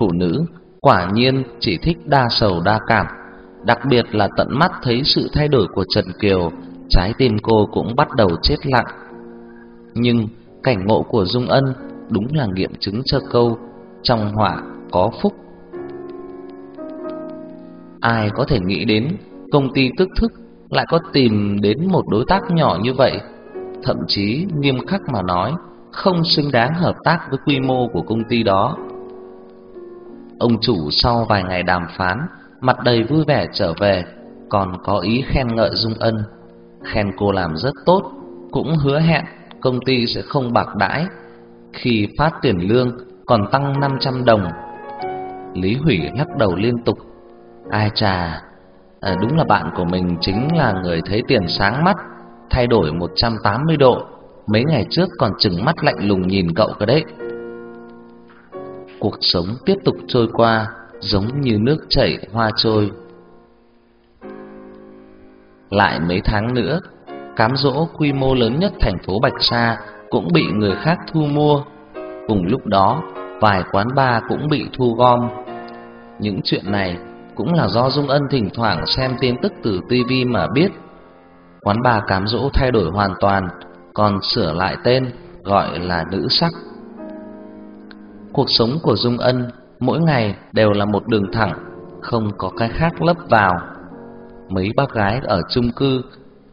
Phụ nữ quả nhiên chỉ thích đa sầu đa cảm, đặc biệt là tận mắt thấy sự thay đổi của Trần Kiều, trái tim cô cũng bắt đầu chết lặng. Nhưng cảnh ngộ của Dung Ân đúng là nghiệm chứng cho câu trong họa có phúc. Ai có thể nghĩ đến công ty tức thức lại có tìm đến một đối tác nhỏ như vậy, thậm chí nghiêm khắc mà nói, không xứng đáng hợp tác với quy mô của công ty đó. Ông chủ sau vài ngày đàm phán, mặt đầy vui vẻ trở về, còn có ý khen ngợi Dung Ân, khen cô làm rất tốt, cũng hứa hẹn công ty sẽ không bạc đãi, khi phát tiền lương còn tăng 500 đồng. Lý Hủy lắc đầu liên tục, ai chà, à, đúng là bạn của mình chính là người thấy tiền sáng mắt, thay đổi 180 độ mấy ngày trước còn chừng mắt lạnh lùng nhìn cậu cơ đấy. Cuộc sống tiếp tục trôi qua giống như nước chảy hoa trôi. Lại mấy tháng nữa, cám dỗ quy mô lớn nhất thành phố Bạch Sa cũng bị người khác thu mua. Cùng lúc đó, vài quán bar cũng bị thu gom. Những chuyện này cũng là do Dung Ân thỉnh thoảng xem tin tức từ TV mà biết. Quán bà cám dỗ thay đổi hoàn toàn, còn sửa lại tên gọi là nữ sắc. Cuộc sống của Dung Ân mỗi ngày đều là một đường thẳng, không có cái khác lấp vào. Mấy bác gái ở chung cư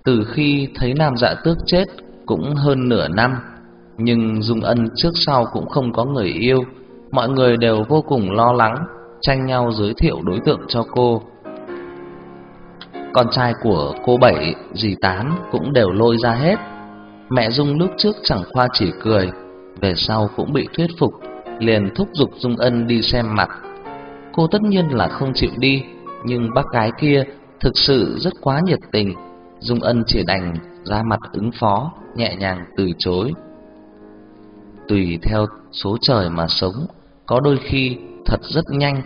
từ khi thấy nam dạ tước chết cũng hơn nửa năm, nhưng Dung Ân trước sau cũng không có người yêu, mọi người đều vô cùng lo lắng, tranh nhau giới thiệu đối tượng cho cô. Con trai của cô Bảy, dì Tám cũng đều lôi ra hết Mẹ Dung lúc trước chẳng qua chỉ cười, về sau cũng bị thuyết phục, liền thúc giục Dung Ân đi xem mặt. Cô tất nhiên là không chịu đi, nhưng bác gái kia thực sự rất quá nhiệt tình, Dung Ân chỉ đành ra mặt ứng phó, nhẹ nhàng từ chối. Tùy theo số trời mà sống, có đôi khi thật rất nhanh.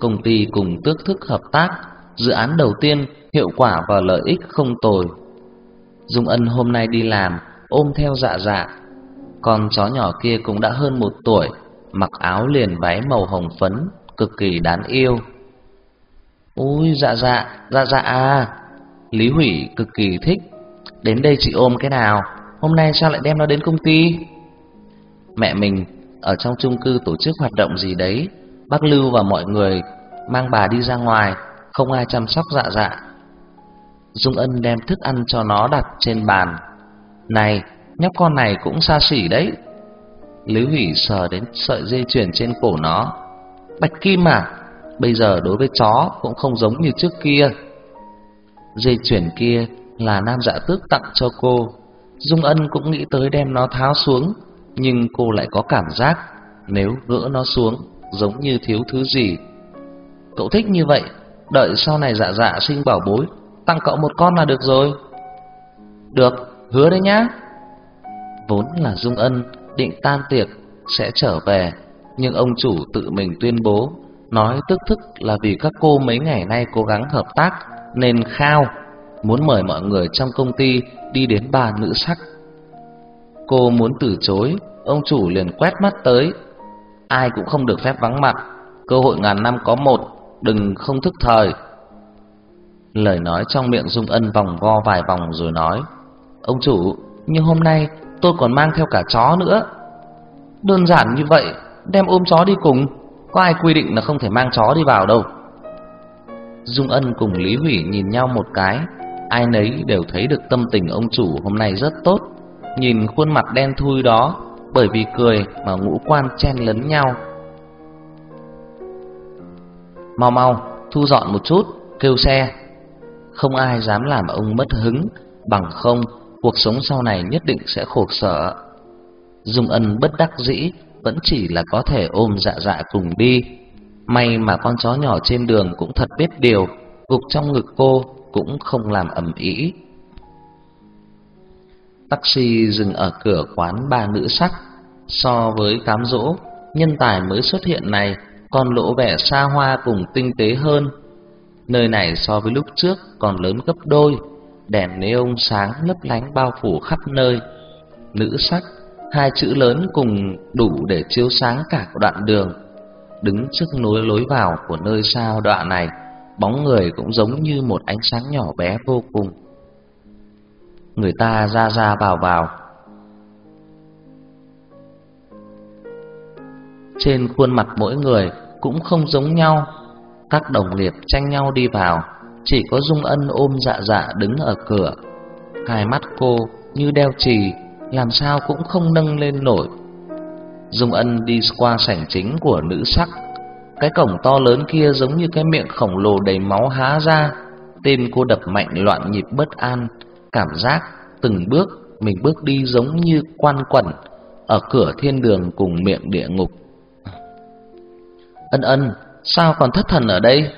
Công ty cùng tước thức hợp tác, dự án đầu tiên hiệu quả và lợi ích không tồi. Dung Ân hôm nay đi làm ôm theo dạ dạ. Con chó nhỏ kia cũng đã hơn một tuổi, mặc áo liền váy màu hồng phấn, cực kỳ đáng yêu. Ôi dạ dạ, dạ dạ à. Lý Hủy cực kỳ thích. Đến đây chị ôm cái nào, hôm nay sao lại đem nó đến công ty? Mẹ mình ở trong chung cư tổ chức hoạt động gì đấy, bác Lưu và mọi người mang bà đi ra ngoài, không ai chăm sóc dạ dạ. Dung Ân đem thức ăn cho nó đặt trên bàn. Này, nhóc con này cũng xa xỉ đấy. Lý Hủy sờ đến sợi dây chuyền trên cổ nó. Bạch kim à, bây giờ đối với chó cũng không giống như trước kia. Dây chuyền kia là nam dạ tước tặng cho cô. Dung Ân cũng nghĩ tới đem nó tháo xuống, nhưng cô lại có cảm giác nếu gỡ nó xuống giống như thiếu thứ gì. Cậu thích như vậy, đợi sau này dạ dạ sinh bảo bối, tặng cậu một con là được rồi. Được, hứa đấy nhá. Vốn là Dung Ân định tan tiệc sẽ trở về, nhưng ông chủ tự mình tuyên bố, nói tức thức là vì các cô mấy ngày nay cố gắng hợp tác nên khao muốn mời mọi người trong công ty đi đến bà nữ sắc. Cô muốn từ chối, ông chủ liền quét mắt tới, ai cũng không được phép vắng mặt, cơ hội ngàn năm có một, đừng không thức thời. Lời nói trong miệng Dung Ân vòng vo vài vòng rồi nói, ông chủ, nhưng hôm nay tôi còn mang theo cả chó nữa. Đơn giản như vậy, đem ôm chó đi cùng, có ai quy định là không thể mang chó đi vào đâu. Dung Ân cùng Lý Hủy nhìn nhau một cái, ai nấy đều thấy được tâm tình ông chủ hôm nay rất tốt. Nhìn khuôn mặt đen thui đó, bởi vì cười mà ngũ quan chen lấn nhau. Mau mau, thu dọn một chút, kêu xe. Không ai dám làm ông mất hứng, bằng không cuộc sống sau này nhất định sẽ khổ sở. Dung Ân bất đắc dĩ vẫn chỉ là có thể ôm dạ dạ cùng đi. May mà con chó nhỏ trên đường cũng thật biết điều, gục trong ngực cô cũng không làm ầm ĩ. Taxi dừng ở cửa quán ba nữ sắc. So với cám dỗ, nhân tài mới xuất hiện này còn lộ vẻ xa hoa cùng tinh tế hơn. Nơi này so với lúc trước còn lớn gấp đôi, đèn neon sáng lấp lánh bao phủ khắp nơi. Nữ sắc, hai chữ lớn cùng đủ để chiếu sáng cả đoạn đường. Đứng trước nối lối vào của nơi sao đoạn này, bóng người cũng giống như một ánh sáng nhỏ bé vô cùng. Người ta ra ra vào vào. Trên khuôn mặt mỗi người cũng không giống nhau. Các đồng nghiệp tranh nhau đi vào, chỉ có Dung Ân ôm dạ dạ đứng ở cửa. Hai mắt cô như đeo chì, làm sao cũng không nâng lên nổi. Dung Ân đi qua sảnh chính của nữ sắc. Cái cổng to lớn kia giống như cái miệng khổng lồ đầy máu há ra. Tên cô đập mạnh loạn nhịp bất an, cảm giác từng bước mình bước đi giống như quan quẩn ở cửa thiên đường cùng miệng địa ngục. Ân ân, sao còn thất thần ở đây?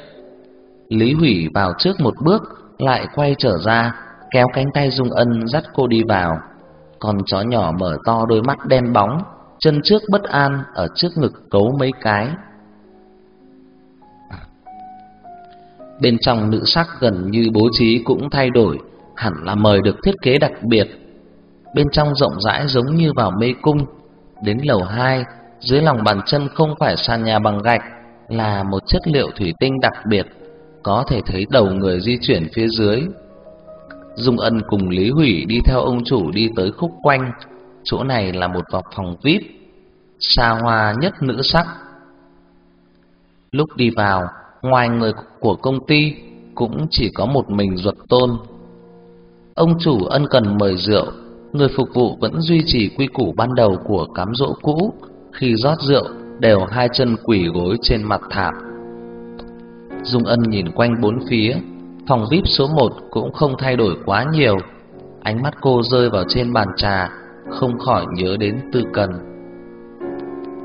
Lý Hủy vào trước một bước, lại quay trở ra, kéo cánh tay Dung Ân dắt cô đi vào. Con chó nhỏ mở to đôi mắt đen bóng, chân trước bất an ở trước ngực cấu mấy cái. Bên trong nữ sắc gần như bố trí cũng thay đổi, hẳn là mời được thiết kế đặc biệt. Bên trong rộng rãi giống như vào mê cung. Đến lầu 2, dưới lòng bàn chân không phải sàn nhà bằng gạch, là một chất liệu thủy tinh đặc biệt, có thể thấy đầu người di chuyển phía dưới. Dung Ân cùng Lý Hủy đi theo ông chủ đi tới khúc quanh, chỗ này là một phòng VIP, xa hoa nhất nữ sắc. Lúc đi vào, ngoài người của công ty cũng chỉ có một mình ruột tôn. Ông chủ ân cần mời rượu, người phục vụ vẫn duy trì quy củ ban đầu của cám dỗ cũ, khi rót rượu đều hai chân quỳ gối trên mặt thảm. Dung Ân nhìn quanh bốn phía, phòng VIP số 1 cũng không thay đổi quá nhiều. Ánh mắt cô rơi vào trên bàn trà, không khỏi nhớ đến Tư Cần.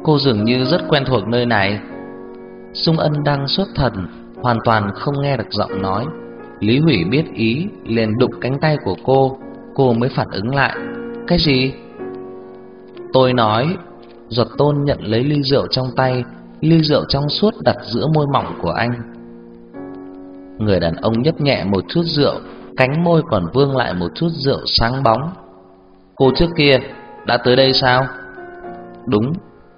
Cô dường như rất quen thuộc nơi này. Dung Ân đang xuất thần, hoàn toàn không nghe được giọng nói. Lý Hủy biết ý, liền đụng cánh tay của cô, cô mới phản ứng lại. Cái gì? Tôi nói Giọt tôn nhận lấy ly rượu trong tay Ly rượu trong suốt đặt giữa môi mỏng của anh Người đàn ông nhấp nhẹ một chút rượu, cánh môi còn vương lại một chút rượu sáng bóng. Cô trước kia đã tới đây sao? Đúng,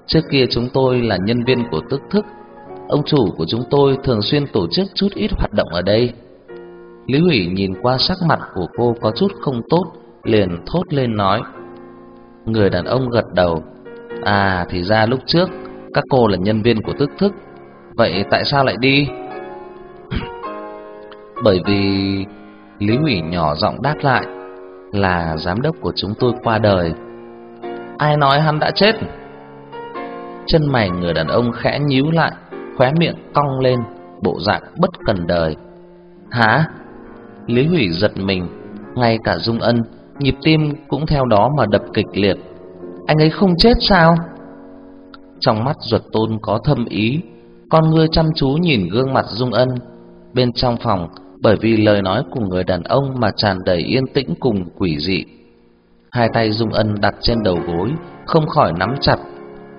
trước kia chúng tôi là nhân viên của tức thức. Ông chủ của chúng tôi thường xuyên tổ chức chút ít hoạt động ở đây. Lý Hủy nhìn qua sắc mặt của cô có chút không tốt, liền thốt lên nói. Người đàn ông gật đầu. À, thì ra lúc trước các cô là nhân viên của tức thức. Vậy tại sao lại đi? Bởi vì Lý Hủy nhỏ giọng đáp lại là giám đốc của chúng tôi qua đời. Ai nói hắn đã chết? Chân mày người đàn ông khẽ nhíu lại, khóe miệng cong lên, bộ dạng bất cần đời. Hả? Lý Hủy giật mình, ngay cả Dung Ân, nhịp tim cũng theo đó mà đập kịch liệt. Anh ấy không chết sao? Trong mắt ruột tôn có thâm ý, con ngươi chăm chú nhìn gương mặt Dung Ân. Bên trong phòng, bởi vì lời nói của người đàn ông mà tràn đầy yên tĩnh cùng quỷ dị. Hai tay Dung Ân đặt trên đầu gối, không khỏi nắm chặt,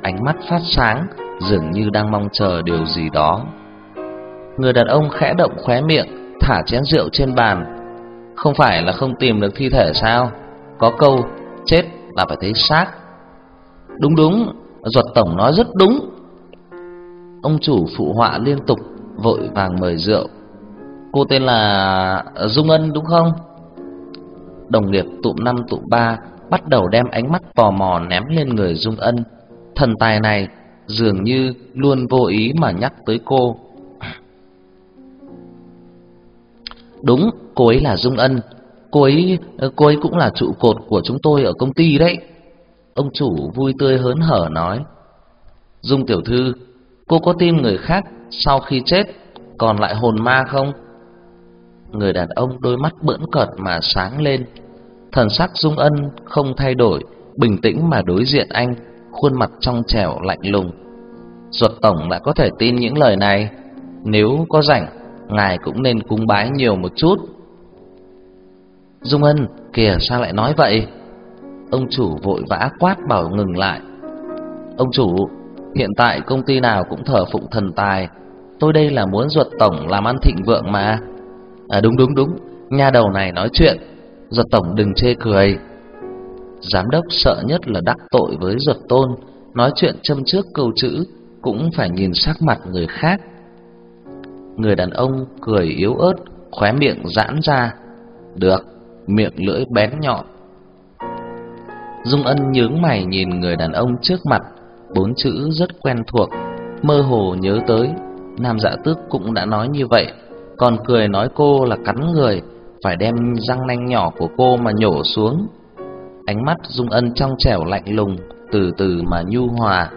ánh mắt phát sáng, dường như đang mong chờ điều gì đó. Người đàn ông khẽ động khóe miệng, thả chén rượu trên bàn. Không phải là không tìm được thi thể sao? Có câu chết là phải thấy xác. Đúng đúng, Duật tổng nói rất đúng. Ông chủ phụ họa liên tục, vội vàng mời rượu. Cô tên là Dung Ân đúng không? Đồng nghiệp tụm năm tụm ba bắt đầu đem ánh mắt tò mò ném lên người Dung Ân. Thần tài này dường như luôn vô ý mà nhắc tới cô. Đúng, cô ấy là Dung Ân. Cô ấy cô ấy cũng là trụ cột của chúng tôi ở công ty đấy. Ông chủ vui tươi hớn hở nói. Dung tiểu thư, cô có tin người khác sau khi chết còn lại hồn ma không? Người đàn ông đôi mắt bỡn cợt mà sáng lên, thần sắc Dung Ân không thay đổi, bình tĩnh mà đối diện anh, khuôn mặt trong trẻo lạnh lùng. Duật tổng lại có thể tin những lời này, nếu có rảnh, ngài cũng nên cúng bái nhiều một chút. Dung Ân, kìa sao lại nói vậy? Ông chủ vội vã quát bảo ngừng lại. Ông chủ, hiện tại công ty nào cũng thờ phụng thần tài, tôi đây là muốn ruột tổng làm ăn thịnh vượng mà. À đúng đúng đúng, nha đầu này nói chuyện, ruột tổng đừng chê cười. Giám đốc sợ nhất là đắc tội với ruột tôn, nói chuyện châm trước câu chữ cũng phải nhìn sắc mặt người khác. Người đàn ông cười yếu ớt, khóe miệng giãn ra. Được, miệng lưỡi bén nhọn. Dung Ân nhướng mày nhìn người đàn ông trước mặt, bốn chữ rất quen thuộc, mơ hồ nhớ tới, Nam Dạ Tước cũng đã nói như vậy, còn cười nói cô là cắn người, phải đem răng nanh nhỏ của cô mà nhổ xuống. Ánh mắt Dung Ân trong trẻo lạnh lùng, từ từ mà nhu hòa.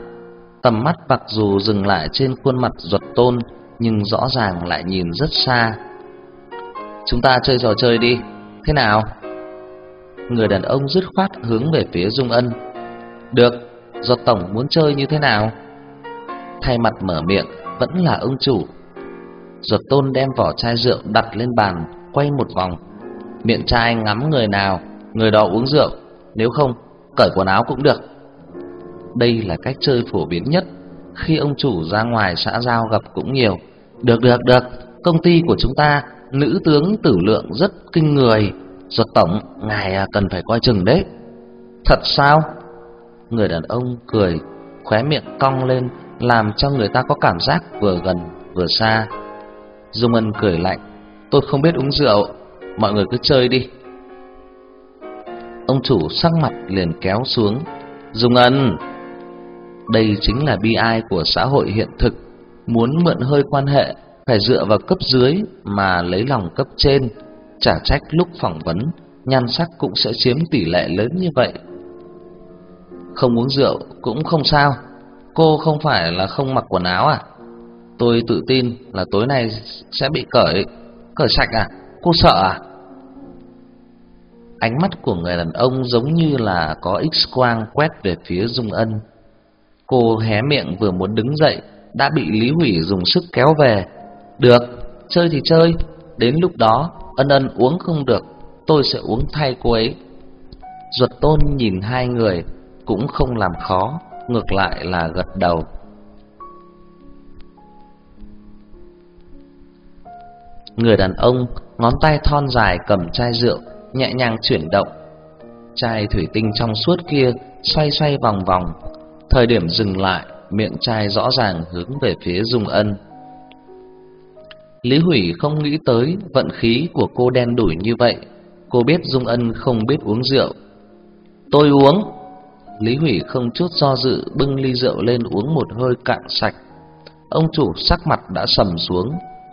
Tầm mắt mặc dù dừng lại trên khuôn mặt ruột tôn, nhưng rõ ràng lại nhìn rất xa. Chúng ta chơi trò chơi đi, thế nào? Người đàn ông dứt khoát hướng về phía Dung Ân. Được, do tổng muốn chơi như thế nào? Thay mặt mở miệng vẫn là ông chủ. Giọt tôn đem vỏ chai rượu đặt lên bàn, quay một vòng. Miệng chai ngắm người nào, người đó uống rượu, nếu không, cởi quần áo cũng được. Đây là cách chơi phổ biến nhất, khi ông chủ ra ngoài xã giao gặp cũng nhiều. Được được được, công ty của chúng ta, nữ tướng tử lượng rất kinh người. Giọt tổng, ngài à, cần phải coi chừng đấy. Thật sao? Người đàn ông cười, khóe miệng cong lên, làm cho người ta có cảm giác vừa gần vừa xa. Dung Ân cười lạnh, tôi không biết uống rượu, mọi người cứ chơi đi. Ông chủ sắc mặt liền kéo xuống, Dung Ân, đây chính là bi ai của xã hội hiện thực, muốn mượn hơi quan hệ phải dựa vào cấp dưới mà lấy lòng cấp trên, chả trách lúc phỏng vấn, nhan sắc cũng sẽ chiếm tỷ lệ lớn như vậy. Không uống rượu cũng không sao, cô không phải là không mặc quần áo à? Tôi tự tin là tối nay sẽ bị cởi, cởi sạch à? Cô sợ à? Ánh mắt của người đàn ông giống như là có x-quang quét về phía Dung Ân. Cô hé miệng vừa muốn đứng dậy, đã bị Lý Hủy dùng sức kéo về. Được, chơi thì chơi, đến lúc đó ân ân uống không được, tôi sẽ uống thay cô ấy. Ruột tôn nhìn hai người, cũng không làm khó, ngược lại là gật đầu. Người đàn ông ngón tay thon dài cầm chai rượu, nhẹ nhàng chuyển động. Chai thủy tinh trong suốt kia xoay xoay vòng vòng, thời điểm dừng lại, miệng chai rõ ràng hướng về phía Dung Ân. Lý Hủy không nghĩ tới vận khí của cô đen đủi như vậy, cô biết Dung Ân không biết uống rượu. "Tôi uống." Lý Hủy không chút do dự bưng ly rượu lên uống một hơi cạn sạch. Ông chủ sắc mặt đã sầm xuống,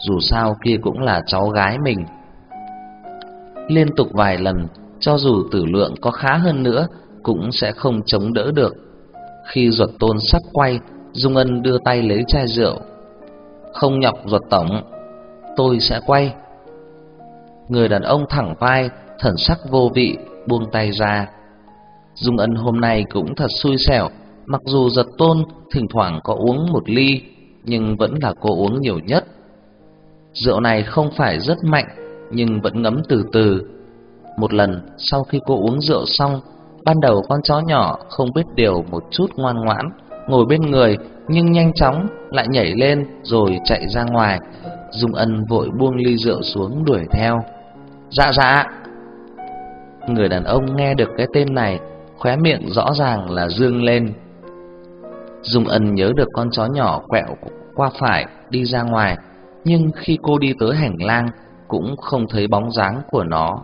dù sao kia cũng là cháu gái mình. Liên tục vài lần, cho dù tử lượng có khá hơn nữa, cũng sẽ không chống đỡ được. Khi ruột tôn sắp quay, Dung Ân đưa tay lấy chai rượu. Không nhọc ruột tổng, tôi sẽ quay. Người đàn ông thẳng vai, thần sắc vô vị, buông tay ra. Dung Ân hôm nay cũng thật xui xẻo, mặc dù giật tôn thỉnh thoảng có uống một ly, nhưng vẫn là cô uống nhiều nhất. Rượu này không phải rất mạnh, nhưng vẫn ngấm từ từ. Một lần sau khi cô uống rượu xong, ban đầu con chó nhỏ không biết điều một chút ngoan ngoãn, ngồi bên người nhưng nhanh chóng lại nhảy lên rồi chạy ra ngoài. Dung Ân vội buông ly rượu xuống đuổi theo. Dạ dạ. Người đàn ông nghe được cái tên này, khóe miệng rõ ràng là dương lên. Dung Ân nhớ được con chó nhỏ quẹo qua phải đi ra ngoài, nhưng khi cô đi tới hành lang cũng không thấy bóng dáng của nó.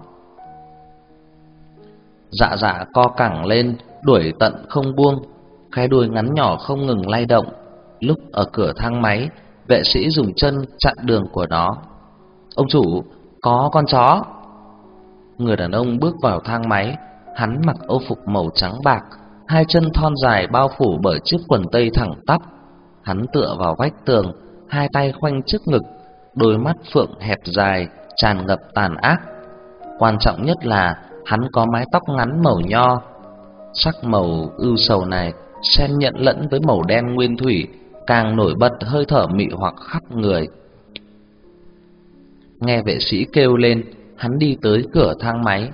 Dạ dạ co cẳng lên, đuổi tận không buông, cái đuôi ngắn nhỏ không ngừng lay động. Lúc ở cửa thang máy, vệ sĩ dùng chân chặn đường của nó. "Ông chủ, có con chó." Người đàn ông bước vào thang máy, hắn mặc ô phục màu trắng bạc, hai chân thon dài bao phủ bởi chiếc quần tây thẳng tắp. Hắn tựa vào vách tường, hai tay khoanh trước ngực, đôi mắt phượng hẹp dài tràn ngập tàn ác. Quan trọng nhất là hắn có mái tóc ngắn màu nho. Sắc màu ưu sầu này xen nhận lẫn với màu đen nguyên thủy, càng nổi bật hơi thở mị hoặc khắp người. Nghe vệ sĩ kêu lên, hắn đi tới cửa thang máy.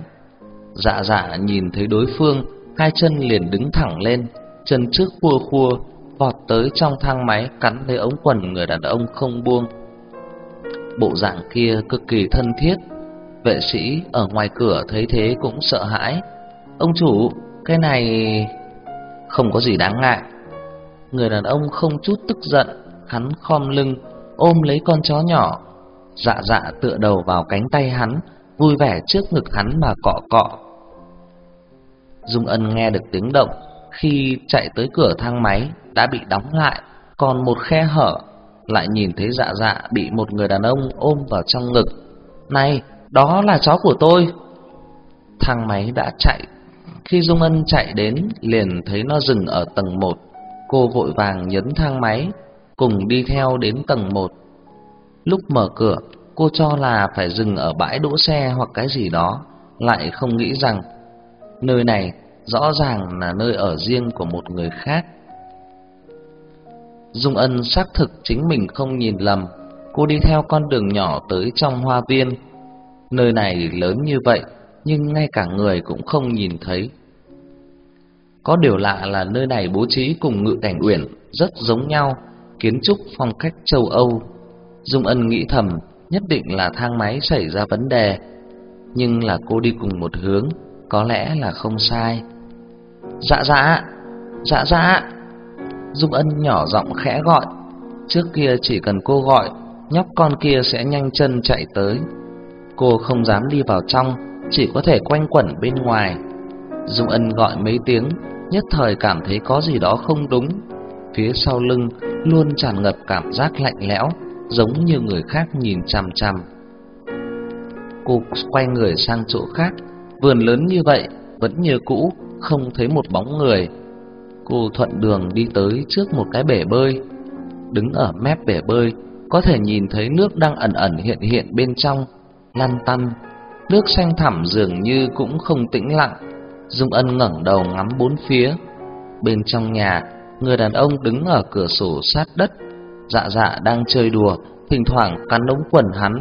Dạ dạ nhìn thấy đối phương, hai chân liền đứng thẳng lên, chân trước khua khua, vọt tới trong thang máy cắn lấy ống quần người đàn ông không buông. Bộ dạng kia cực kỳ thân thiết, vệ sĩ ở ngoài cửa thấy thế cũng sợ hãi. Ông chủ, cái này không có gì đáng ngại. Người đàn ông không chút tức giận, hắn khom lưng ôm lấy con chó nhỏ, dạ dạ tựa đầu vào cánh tay hắn, vui vẻ trước ngực hắn mà cọ cọ. Dung Ân nghe được tiếng động, khi chạy tới cửa thang máy đã bị đóng lại, còn một khe hở, lại nhìn thấy dạ dạ bị một người đàn ông ôm vào trong ngực. "Này, đó là chó của tôi." Thang máy đã chạy. Khi Dung Ân chạy đến, liền thấy nó dừng ở tầng 1. Cô vội vàng nhấn thang máy, cùng đi theo đến tầng 1. Lúc mở cửa, cô cho là phải dừng ở bãi đỗ xe hoặc cái gì đó, lại không nghĩ rằng nơi này rõ ràng là nơi ở riêng của một người khác. Dung Ân xác thực chính mình không nhìn lầm, cô đi theo con đường nhỏ tới trong hoa viên. Nơi này lớn như vậy, nhưng ngay cả người cũng không nhìn thấy. Có điều lạ là nơi này bố trí cùng ngự cảnh uyển rất giống nhau, kiến trúc phong cách châu Âu. Dung Ân nghĩ thầm, nhất định là thang máy xảy ra vấn đề, nhưng là cô đi cùng một hướng, có lẽ là không sai. Dạ dạ, dạ dạ. Dung Ân nhỏ giọng khẽ gọi. Trước kia chỉ cần cô gọi, nhóc con kia sẽ nhanh chân chạy tới. Cô không dám đi vào trong, chỉ có thể quanh quẩn bên ngoài. Dung Ân gọi mấy tiếng, nhất thời cảm thấy có gì đó không đúng. Phía sau lưng luôn tràn ngập cảm giác lạnh lẽo, giống như người khác nhìn chằm chằm. Cô quay người sang chỗ khác, vườn lớn như vậy vẫn như cũ, không thấy một bóng người. Cô thuận đường đi tới trước một cái bể bơi. Đứng ở mép bể bơi, có thể nhìn thấy nước đang ẩn ẩn hiện hiện bên trong, lăn tăn. Nước xanh thẳm dường như cũng không tĩnh lặng. Dung Ân ngẩng đầu ngắm bốn phía. Bên trong nhà, người đàn ông đứng ở cửa sổ sát đất, dạ dạ đang chơi đùa, thỉnh thoảng cắn ống quần hắn,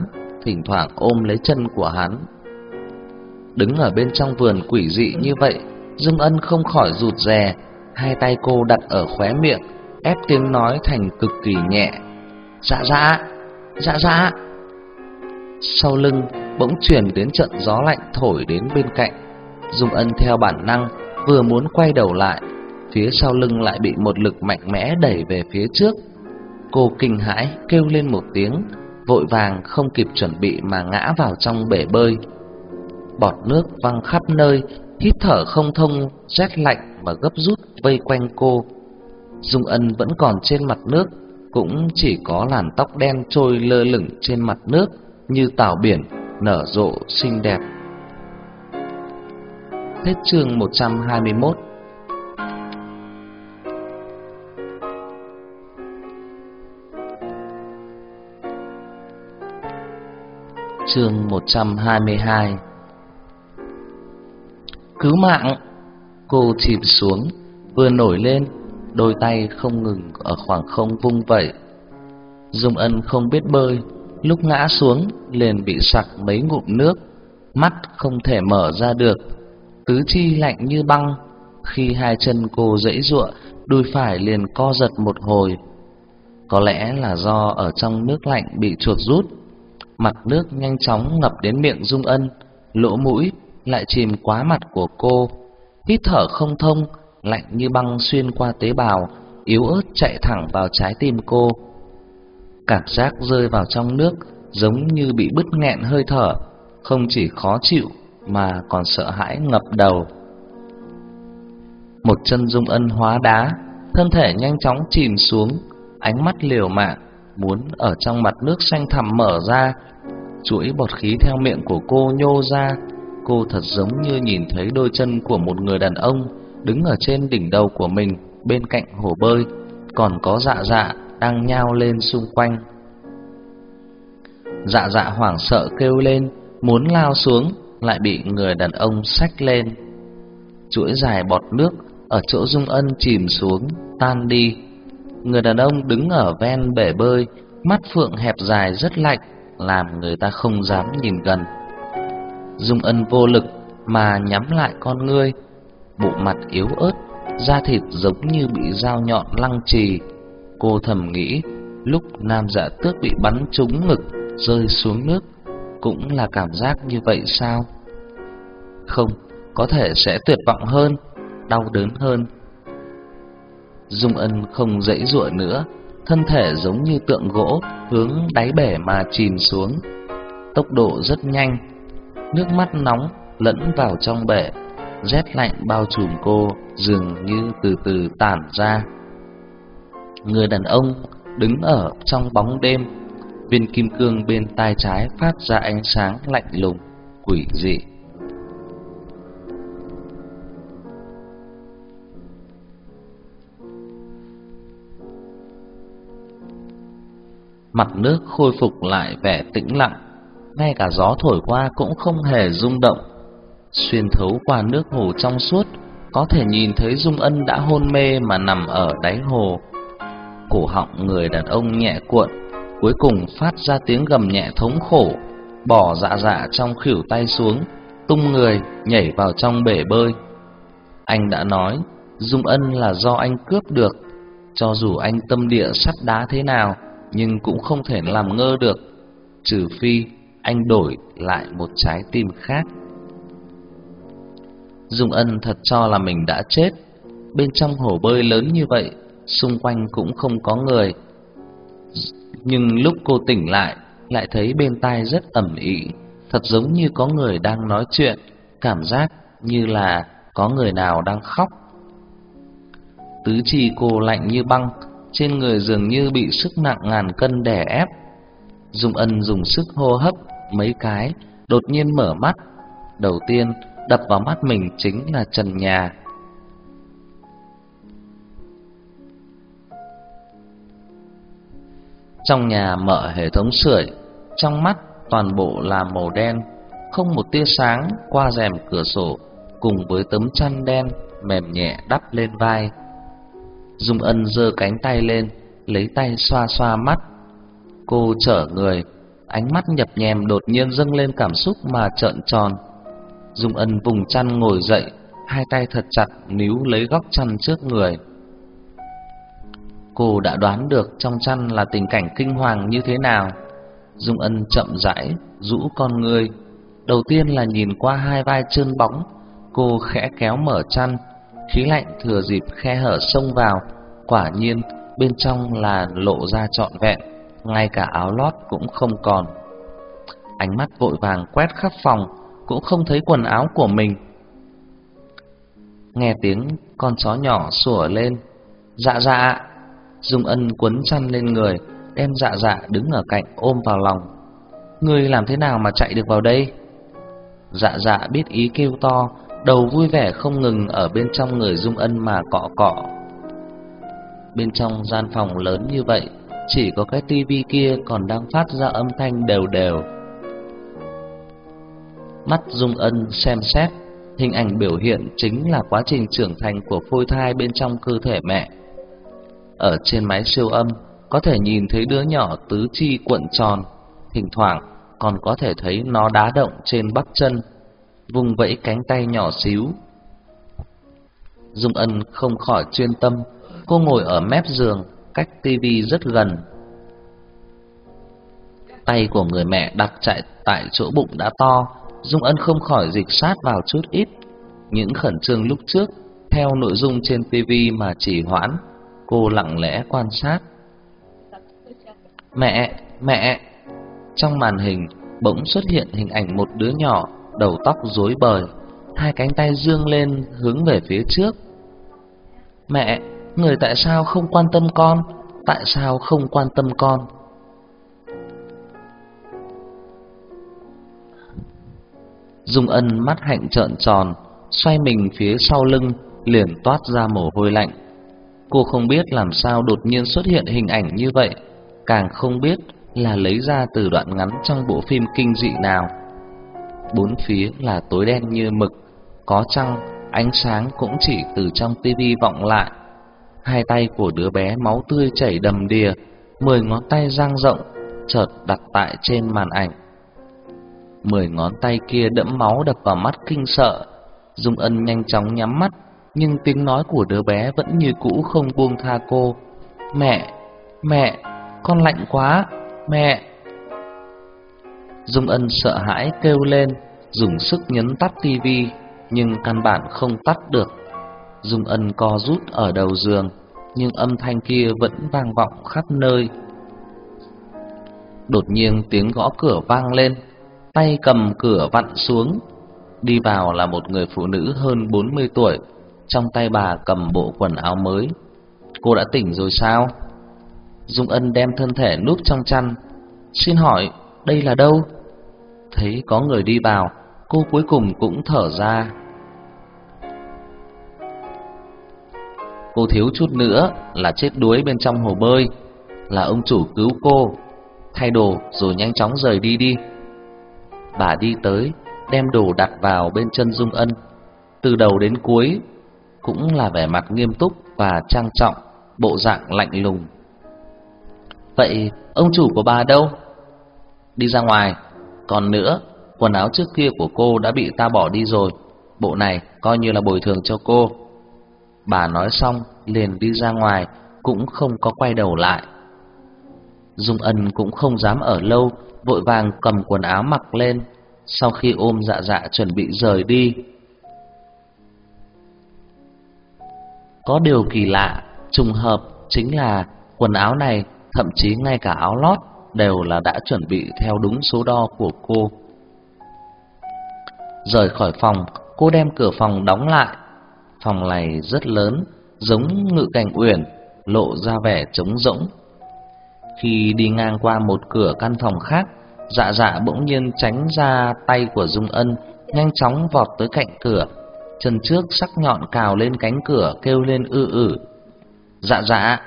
thỉnh thoảng ôm lấy chân của hắn. Đứng ở bên trong vườn quỷ dị như vậy, Dung Ân không khỏi rụt rè, hai tay cô đặt ở khóe miệng, ép tiếng nói thành cực kỳ nhẹ. Dạ dạ, dạ dạ. Sau lưng bỗng truyền đến trận gió lạnh thổi đến bên cạnh. Dung Ân theo bản năng vừa muốn quay đầu lại, phía sau lưng lại bị một lực mạnh mẽ đẩy về phía trước. Cô kinh hãi kêu lên một tiếng, vội vàng không kịp chuẩn bị mà ngã vào trong bể bơi. Bọt nước văng khắp nơi, hít thở không thông, rét lạnh và gấp rút vây quanh cô. Dung Ân vẫn còn trên mặt nước, cũng chỉ có làn tóc đen trôi lơ lửng trên mặt nước như tảo biển nở rộ xinh đẹp. Hết chương 121 Chương 122 Cứu mạng! Cô chìm xuống, vừa nổi lên, đôi tay không ngừng ở khoảng không vung vẩy. Dung Ân không biết bơi, lúc ngã xuống liền bị sặc mấy ngụm nước, mắt không thể mở ra được, tứ chi lạnh như băng. Khi hai chân cô dãy giụa, đùi phải liền co giật một hồi. Có lẽ là do ở trong nước lạnh bị chuột rút, mặt nước nhanh chóng ngập đến miệng Dung Ân, lỗ mũi lại chìm quá mặt của cô, hít thở không thông, lạnh như băng xuyên qua tế bào, yếu ớt chạy thẳng vào trái tim cô. Cảm giác rơi vào trong nước giống như bị bứt nghẹn hơi thở, không chỉ khó chịu mà còn sợ hãi ngập đầu. Một chân Dung Ân hóa đá, thân thể nhanh chóng chìm xuống, ánh mắt liều mạng muốn ở trong mặt nước xanh thẳm mở ra, chuỗi bọt khí theo miệng của cô nhô ra, cô thật giống như nhìn thấy đôi chân của một người đàn ông đứng ở trên đỉnh đầu của mình bên cạnh hồ bơi, còn có dạ dạ đang nhao lên xung quanh. Dạ dạ hoảng sợ kêu lên, muốn lao xuống, lại bị người đàn ông xách lên. Chuỗi dài bọt nước ở chỗ Dung Ân chìm xuống, tan đi. Người đàn ông đứng ở ven bể bơi, mắt phượng hẹp dài rất lạnh, làm người ta không dám nhìn gần. Dung Ân vô lực mà nhắm lại con ngươi, bộ mặt yếu ớt, da thịt giống như bị dao nhọn lăng trì. Cô thầm nghĩ, lúc nam dạ tước bị bắn trúng ngực, rơi xuống nước, cũng là cảm giác như vậy sao? Không, có thể sẽ tuyệt vọng hơn, đau đớn hơn. Dung Ân không dãy dụa nữa, thân thể giống như tượng gỗ hướng đáy bể mà chìm xuống. Tốc độ rất nhanh, nước mắt nóng lẫn vào trong bể, rét lạnh bao trùm cô dường như từ từ tản ra. Người đàn ông đứng ở trong bóng đêm, viên kim cương bên tai trái phát ra ánh sáng lạnh lùng, quỷ dị. Mặt nước khôi phục lại vẻ tĩnh lặng, ngay cả gió thổi qua cũng không hề rung động. Xuyên thấu qua nước hồ trong suốt, có thể nhìn thấy Dung Ân đã hôn mê mà nằm ở đáy hồ. Cổ họng người đàn ông nhẹ cuộn, cuối cùng phát ra tiếng gầm nhẹ thống khổ, bỏ dạ dạ trong khỉu tay xuống, tung người nhảy vào trong bể bơi. Anh đã nói, Dung Ân là do anh cướp được, cho dù anh tâm địa sắt đá thế nào, nhưng cũng không thể làm ngơ được, trừ phi anh đổi lại một trái tim khác. Dung Ân thật cho là mình đã chết. Bên trong hồ bơi lớn như vậy, xung quanh cũng không có người. Nhưng lúc cô tỉnh lại, lại thấy bên tai rất ẩm ĩ, thật giống như có người đang nói chuyện, cảm giác như là có người nào đang khóc. Tứ chi cô lạnh như băng, trên người dường như bị sức nặng ngàn cân đè ép. Dung Ân dùng sức hô hấp mấy cái, đột nhiên mở mắt. Đầu tiên, đập vào mắt mình chính là trần nhà. Trong nhà mở hệ thống sưởi, trong mắt toàn bộ là màu đen, không một tia sáng qua rèm cửa sổ, cùng với tấm chăn đen mềm nhẹ đắp lên vai. Dung Ân giơ cánh tay lên, lấy tay xoa xoa mắt. Cô trở người, ánh mắt nhập nhèm đột nhiên dâng lên cảm xúc mà trợn tròn. Dung Ân vùng chăn ngồi dậy, hai tay thật chặt níu lấy góc chăn trước người. Cô đã đoán được trong chăn là tình cảnh kinh hoàng như thế nào. Dung Ân chậm rãi rũ con người. Đầu tiên là nhìn qua hai vai trơn bóng, cô khẽ kéo mở chăn, khí lạnh thừa dịp khe hở xông vào, quả nhiên bên trong là lộ ra trọn vẹn, ngay cả áo lót cũng không còn. Ánh mắt vội vàng quét khắp phòng, cũng không thấy quần áo của mình. Nghe tiếng con chó nhỏ sủa lên, "Dạ dạ." Dung Ân quấn chăn lên người, đem Dạ dạ đứng ở cạnh ôm vào lòng. "Ngươi làm thế nào mà chạy được vào đây?" Dạ dạ biết ý kêu to, đầu vui vẻ không ngừng ở bên trong người Dung Ân mà cọ cọ. Bên trong gian phòng lớn như vậy, chỉ có cái tivi kia còn đang phát ra âm thanh đều đều. Mắt Dung Ân xem xét, hình ảnh biểu hiện chính là quá trình trưởng thành của phôi thai bên trong cơ thể mẹ. Ở trên máy siêu âm, có thể nhìn thấy đứa nhỏ tứ chi cuộn tròn, thỉnh thoảng còn có thể thấy nó đá động trên bắp chân, vùng vẫy cánh tay nhỏ xíu. Dung Ân không khỏi chuyên tâm, cô ngồi ở mép giường, cách tivi rất gần. Tay của người mẹ đặt chạy tại chỗ bụng đã to, Dung Ân không khỏi dịch sát vào chút ít. Những khẩn trương lúc trước theo nội dung trên tivi mà chỉ hoãn, cô lặng lẽ quan sát. Mẹ, mẹ. Trong màn hình bỗng xuất hiện hình ảnh một đứa nhỏ, đầu tóc rối bời, hai cánh tay dương lên hướng về phía trước. Mẹ, người tại sao không quan tâm con? Tại sao không quan tâm con? Dung Ân mắt hạnh trợn tròn, xoay mình phía sau lưng, liền toát ra mồ hôi lạnh. Cô không biết làm sao đột nhiên xuất hiện hình ảnh như vậy, càng không biết là lấy ra từ đoạn ngắn trong bộ phim kinh dị nào. Bốn phía là tối đen như mực, có chăng ánh sáng cũng chỉ từ trong tivi vọng lại. Hai tay của đứa bé máu tươi chảy đầm đìa, mười ngón tay dang rộng, chợt đặt tại trên màn ảnh. Mười ngón tay kia đẫm máu đập vào mắt kinh sợ. Dung Ân nhanh chóng nhắm mắt, nhưng tiếng nói của đứa bé vẫn như cũ không buông tha cô. Mẹ, mẹ, con lạnh quá, mẹ. Dung Ân sợ hãi kêu lên, dùng sức nhấn tắt tivi, nhưng căn bản không tắt được. Dung Ân co rút ở đầu giường, nhưng âm thanh kia vẫn vang vọng khắp nơi. Đột nhiên tiếng gõ cửa vang lên, tay cầm cửa vặn xuống. Đi vào là một người phụ nữ hơn 40 tuổi, trong tay bà cầm bộ quần áo mới. Cô đã tỉnh rồi sao? Dung Ân đem thân thể núp trong chăn. Xin hỏi, đây là đâu? Thấy có người đi vào, cô cuối cùng cũng thở ra. Cô thiếu chút nữa là chết đuối bên trong hồ bơi, là ông chủ cứu cô. Thay đồ rồi nhanh chóng rời đi đi. Bà đi tới, đem đồ đặt vào bên chân Dung Ân. Từ đầu đến cuối cũng là vẻ mặt nghiêm túc và trang trọng, bộ dạng lạnh lùng. Vậy ông chủ của bà đâu? Đi ra ngoài. Còn nữa, quần áo trước kia của cô đã bị ta bỏ đi rồi. Bộ này coi như là bồi thường cho cô. Bà nói xong liền đi ra ngoài, cũng không có quay đầu lại. Dung Ân cũng không dám ở lâu, vội vàng cầm quần áo mặc lên, sau khi ôm dạ dạ chuẩn bị rời đi. Có điều kỳ lạ, trùng hợp chính là quần áo này, thậm chí ngay cả áo lót đều là đã chuẩn bị theo đúng số đo của cô. Rời khỏi phòng, cô đem cửa phòng đóng lại. Phòng này rất lớn, giống ngự cảnh uyển, lộ ra vẻ trống rỗng. Khi đi ngang qua một cửa căn phòng khác, Dạ dạ bỗng nhiên tránh ra tay của Dung Ân, nhanh chóng vọt tới cạnh cửa, chân trước sắc nhọn cào lên cánh cửa kêu lên ư ử. Dạ dạ,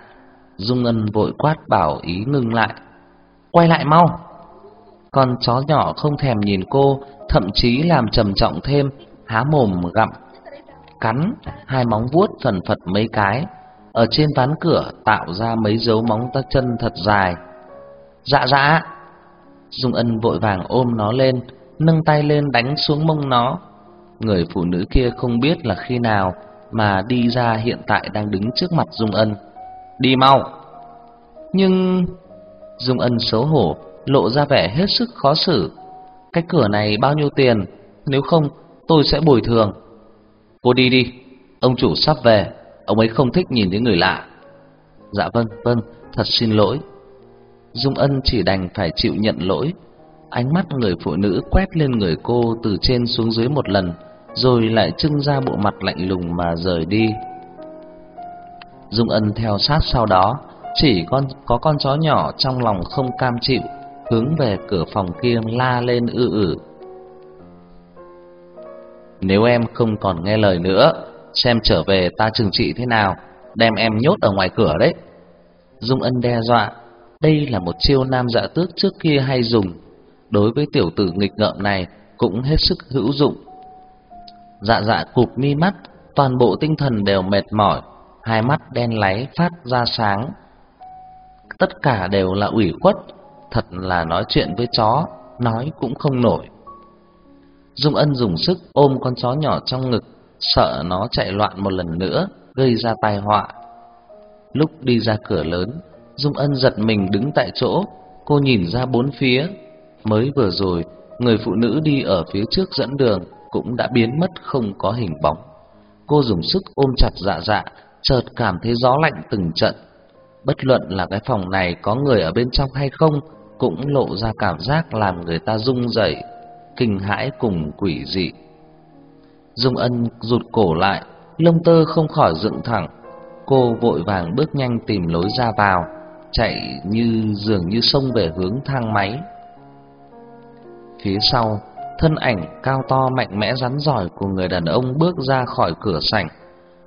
Dung Ân vội quát bảo ý ngừng lại. Quay lại mau. Con chó nhỏ không thèm nhìn cô, thậm chí làm trầm trọng thêm, há mồm gặm, cắn hai móng vuốt phần phật mấy cái, ở trên ván cửa tạo ra mấy dấu móng tay chân thật dài. Dạ dạ, Dung Ân vội vàng ôm nó lên, nâng tay lên đánh xuống mông nó. Người phụ nữ kia không biết là khi nào mà đi ra hiện tại đang đứng trước mặt Dung Ân. Đi mau! Nhưng... Dung Ân xấu hổ, lộ ra vẻ hết sức khó xử. Cái cửa này bao nhiêu tiền? Nếu không tôi sẽ bồi thường. Cô đi đi Ông chủ sắp về Ông ấy không thích nhìn thấy người lạ. Dạ vâng vâng Thật xin lỗi. Dung Ân chỉ đành phải chịu nhận lỗi. Ánh mắt người phụ nữ quét lên người cô Từ trên xuống dưới một lần Rồi lại trưng ra bộ mặt lạnh lùng mà rời đi. Dung Ân theo sát sau đó chỉ con, có con chó nhỏ trong lòng không cam chịu, Hướng về cửa phòng kia la lên ư ử. Nếu em không còn nghe lời nữa, Xem trở về ta trừng trị thế nào, Đem em nhốt ở ngoài cửa đấy. Dung Ân đe dọa, Đây là một chiêu nam dạ tước trước kia hay dùng. Đối với tiểu tử nghịch ngợm này Cũng hết sức hữu dụng. Dạ dạ cụp mi mắt, Toàn bộ tinh thần đều mệt mỏi, Hai mắt đen láy phát ra sáng. Tất cả đều là ủy khuất, Thật là nói chuyện với chó, Nói cũng không nổi. Dung Ân dùng sức ôm con chó nhỏ trong ngực, Sợ nó chạy loạn một lần nữa, Gây ra tai họa. Lúc đi ra cửa lớn, Dung Ân giật mình đứng tại chỗ, Cô nhìn ra bốn phía. Mới vừa rồi, Người phụ nữ đi ở phía trước dẫn đường Cũng đã biến mất không có hình bóng. Cô dùng sức ôm chặt dạ dạ Chợt cảm thấy gió lạnh từng trận Bất luận là cái phòng này có người ở bên trong hay không Cũng lộ ra cảm giác làm người ta rung rẩy, Kinh hãi cùng quỷ dị. Dung Ân rụt cổ lại, Lông tơ không khỏi dựng thẳng. Cô vội vàng bước nhanh tìm lối ra vào, Chạy như, dường như xông về hướng thang máy. Phía sau, Thân ảnh cao to mạnh mẽ rắn giỏi của người đàn ông bước ra khỏi cửa sảnh.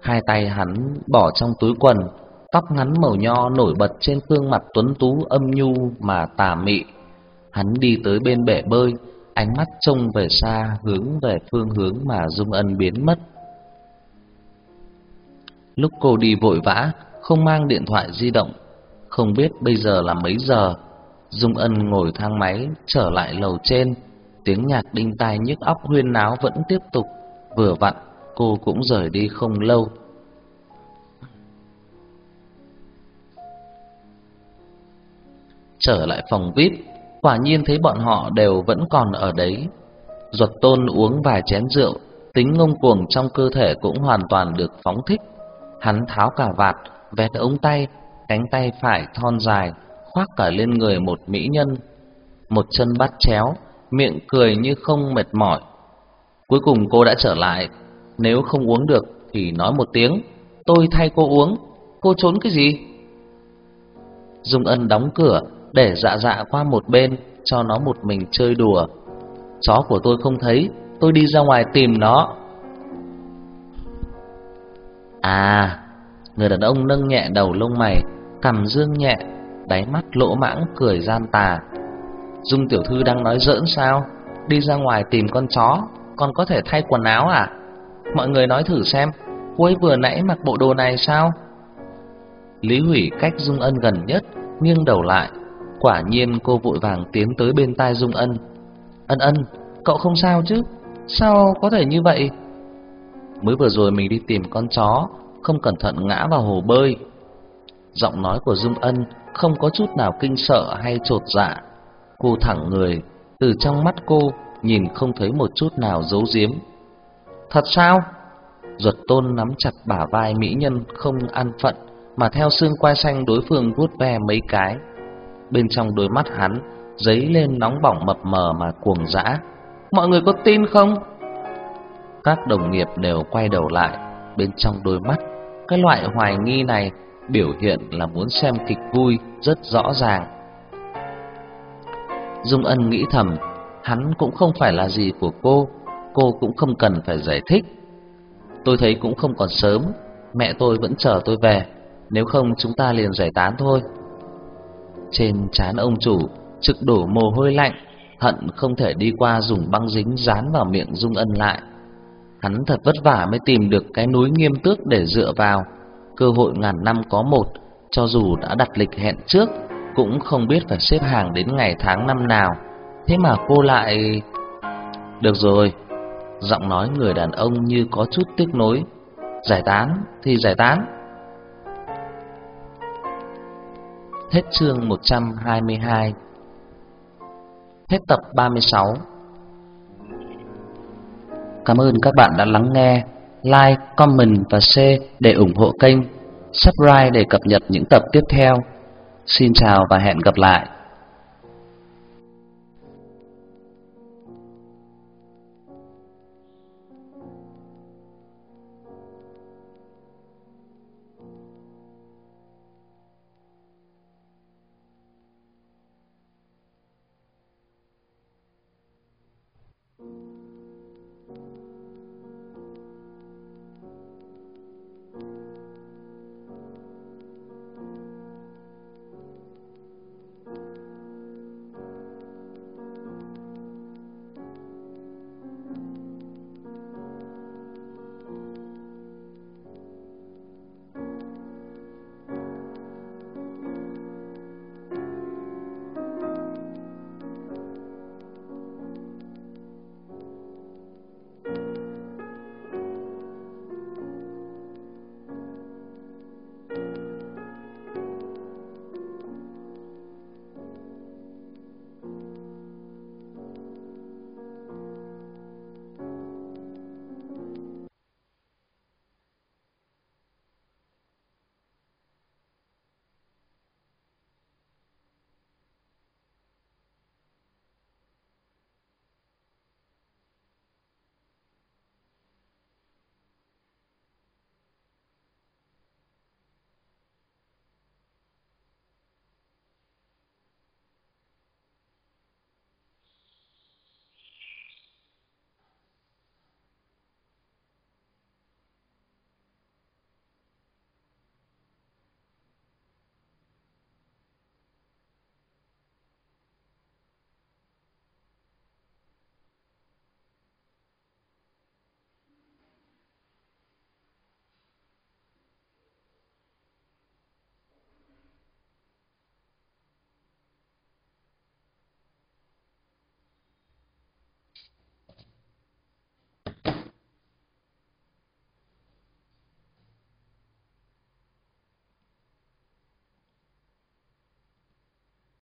Hai tay hắn bỏ trong túi quần Tóc ngắn màu nho nổi bật trên gương mặt tuấn tú âm nhu mà tà mị. Hắn đi tới bên bể bơi, Ánh mắt trông về xa, hướng về phương hướng mà Dung Ân biến mất. Lúc cô đi vội vã, Không mang điện thoại di động. Không biết bây giờ là mấy giờ, Dung Ân ngồi thang máy, trở lại lầu trên. Tiếng nhạc đinh tai nhức óc huyên náo vẫn tiếp tục. Vừa vặn, cô cũng rời đi không lâu. Trở lại phòng VIP Quả nhiên thấy bọn họ đều vẫn còn ở đấy. Duật tôn uống vài chén rượu, Tính ngông cuồng trong cơ thể cũng hoàn toàn được phóng thích. Hắn tháo cả vạt Vẹt ống tay, Cánh tay phải thon dài, Khoác cả lên người một mỹ nhân. Một chân bắt chéo, Miệng cười như không mệt mỏi. Cuối cùng cô đã trở lại. Nếu không uống được Thì nói một tiếng, Tôi thay cô uống. Cô trốn cái gì? Dung Ân đóng cửa để dạ dạ qua một bên cho nó một mình chơi đùa. Chó của tôi không thấy, tôi đi ra ngoài tìm nó. À, người đàn ông nâng nhẹ đầu lông mày, cằm dương nhẹ, đáy mắt lỗ mãng cười gian tà. Dung tiểu thư đang nói giỡn sao? Đi ra ngoài tìm con chó, còn có thể thay quần áo à? Mọi người nói thử xem, cô ấy vừa nãy mặc bộ đồ này sao? Lý Hủy cách Dung Ân gần nhất, nghiêng đầu lại, Quả nhiên cô vội vàng tiến tới bên tai Dung Ân. "Ân Ân, cậu không sao chứ? Sao có thể như vậy?" Mới vừa rồi mình đi tìm con chó, không cẩn thận ngã vào hồ bơi. Giọng nói của Dung Ân không có chút nào kinh sợ hay trột dạ. Cô thẳng người, từ trong mắt cô nhìn không thấy một chút nào giấu giếm. "Thật sao?" Duật Tôn nắm chặt bả vai mỹ nhân không an phận mà theo xương quai xanh đối phương vuốt ve mấy cái bên trong đôi mắt hắn dấy lên nóng bỏng mập mờ mà cuồng dã. Mọi người có tin không? Các đồng nghiệp đều quay đầu lại, bên trong đôi mắt, cái loại hoài nghi này biểu hiện là muốn xem kịch vui rất rõ ràng. Dung Ân nghĩ thầm, hắn cũng không phải là gì của cô, cô cũng không cần phải giải thích. Tôi thấy cũng không còn sớm, mẹ tôi vẫn chờ tôi về, nếu không chúng ta liền giải tán thôi. Trên trán ông chủ trực đổ mồ hôi lạnh, hận không thể đi qua dùng băng dính dán vào miệng Dung Ân lại. Hắn thật vất vả mới tìm được cái núi nghiêm tước để dựa vào, cơ hội ngàn năm có một, cho dù đã đặt lịch hẹn trước, cũng không biết phải xếp hàng đến ngày tháng năm nào. Thế mà cô lại... Được rồi, giọng nói người đàn ông như có chút tiếc nối. Giải tán thì giải tán. Hết chương 122 Hết tập 36 Cảm ơn các bạn đã lắng nghe Like, comment và share để ủng hộ kênh. Subscribe để cập nhật những tập tiếp theo. Xin chào và hẹn gặp lại.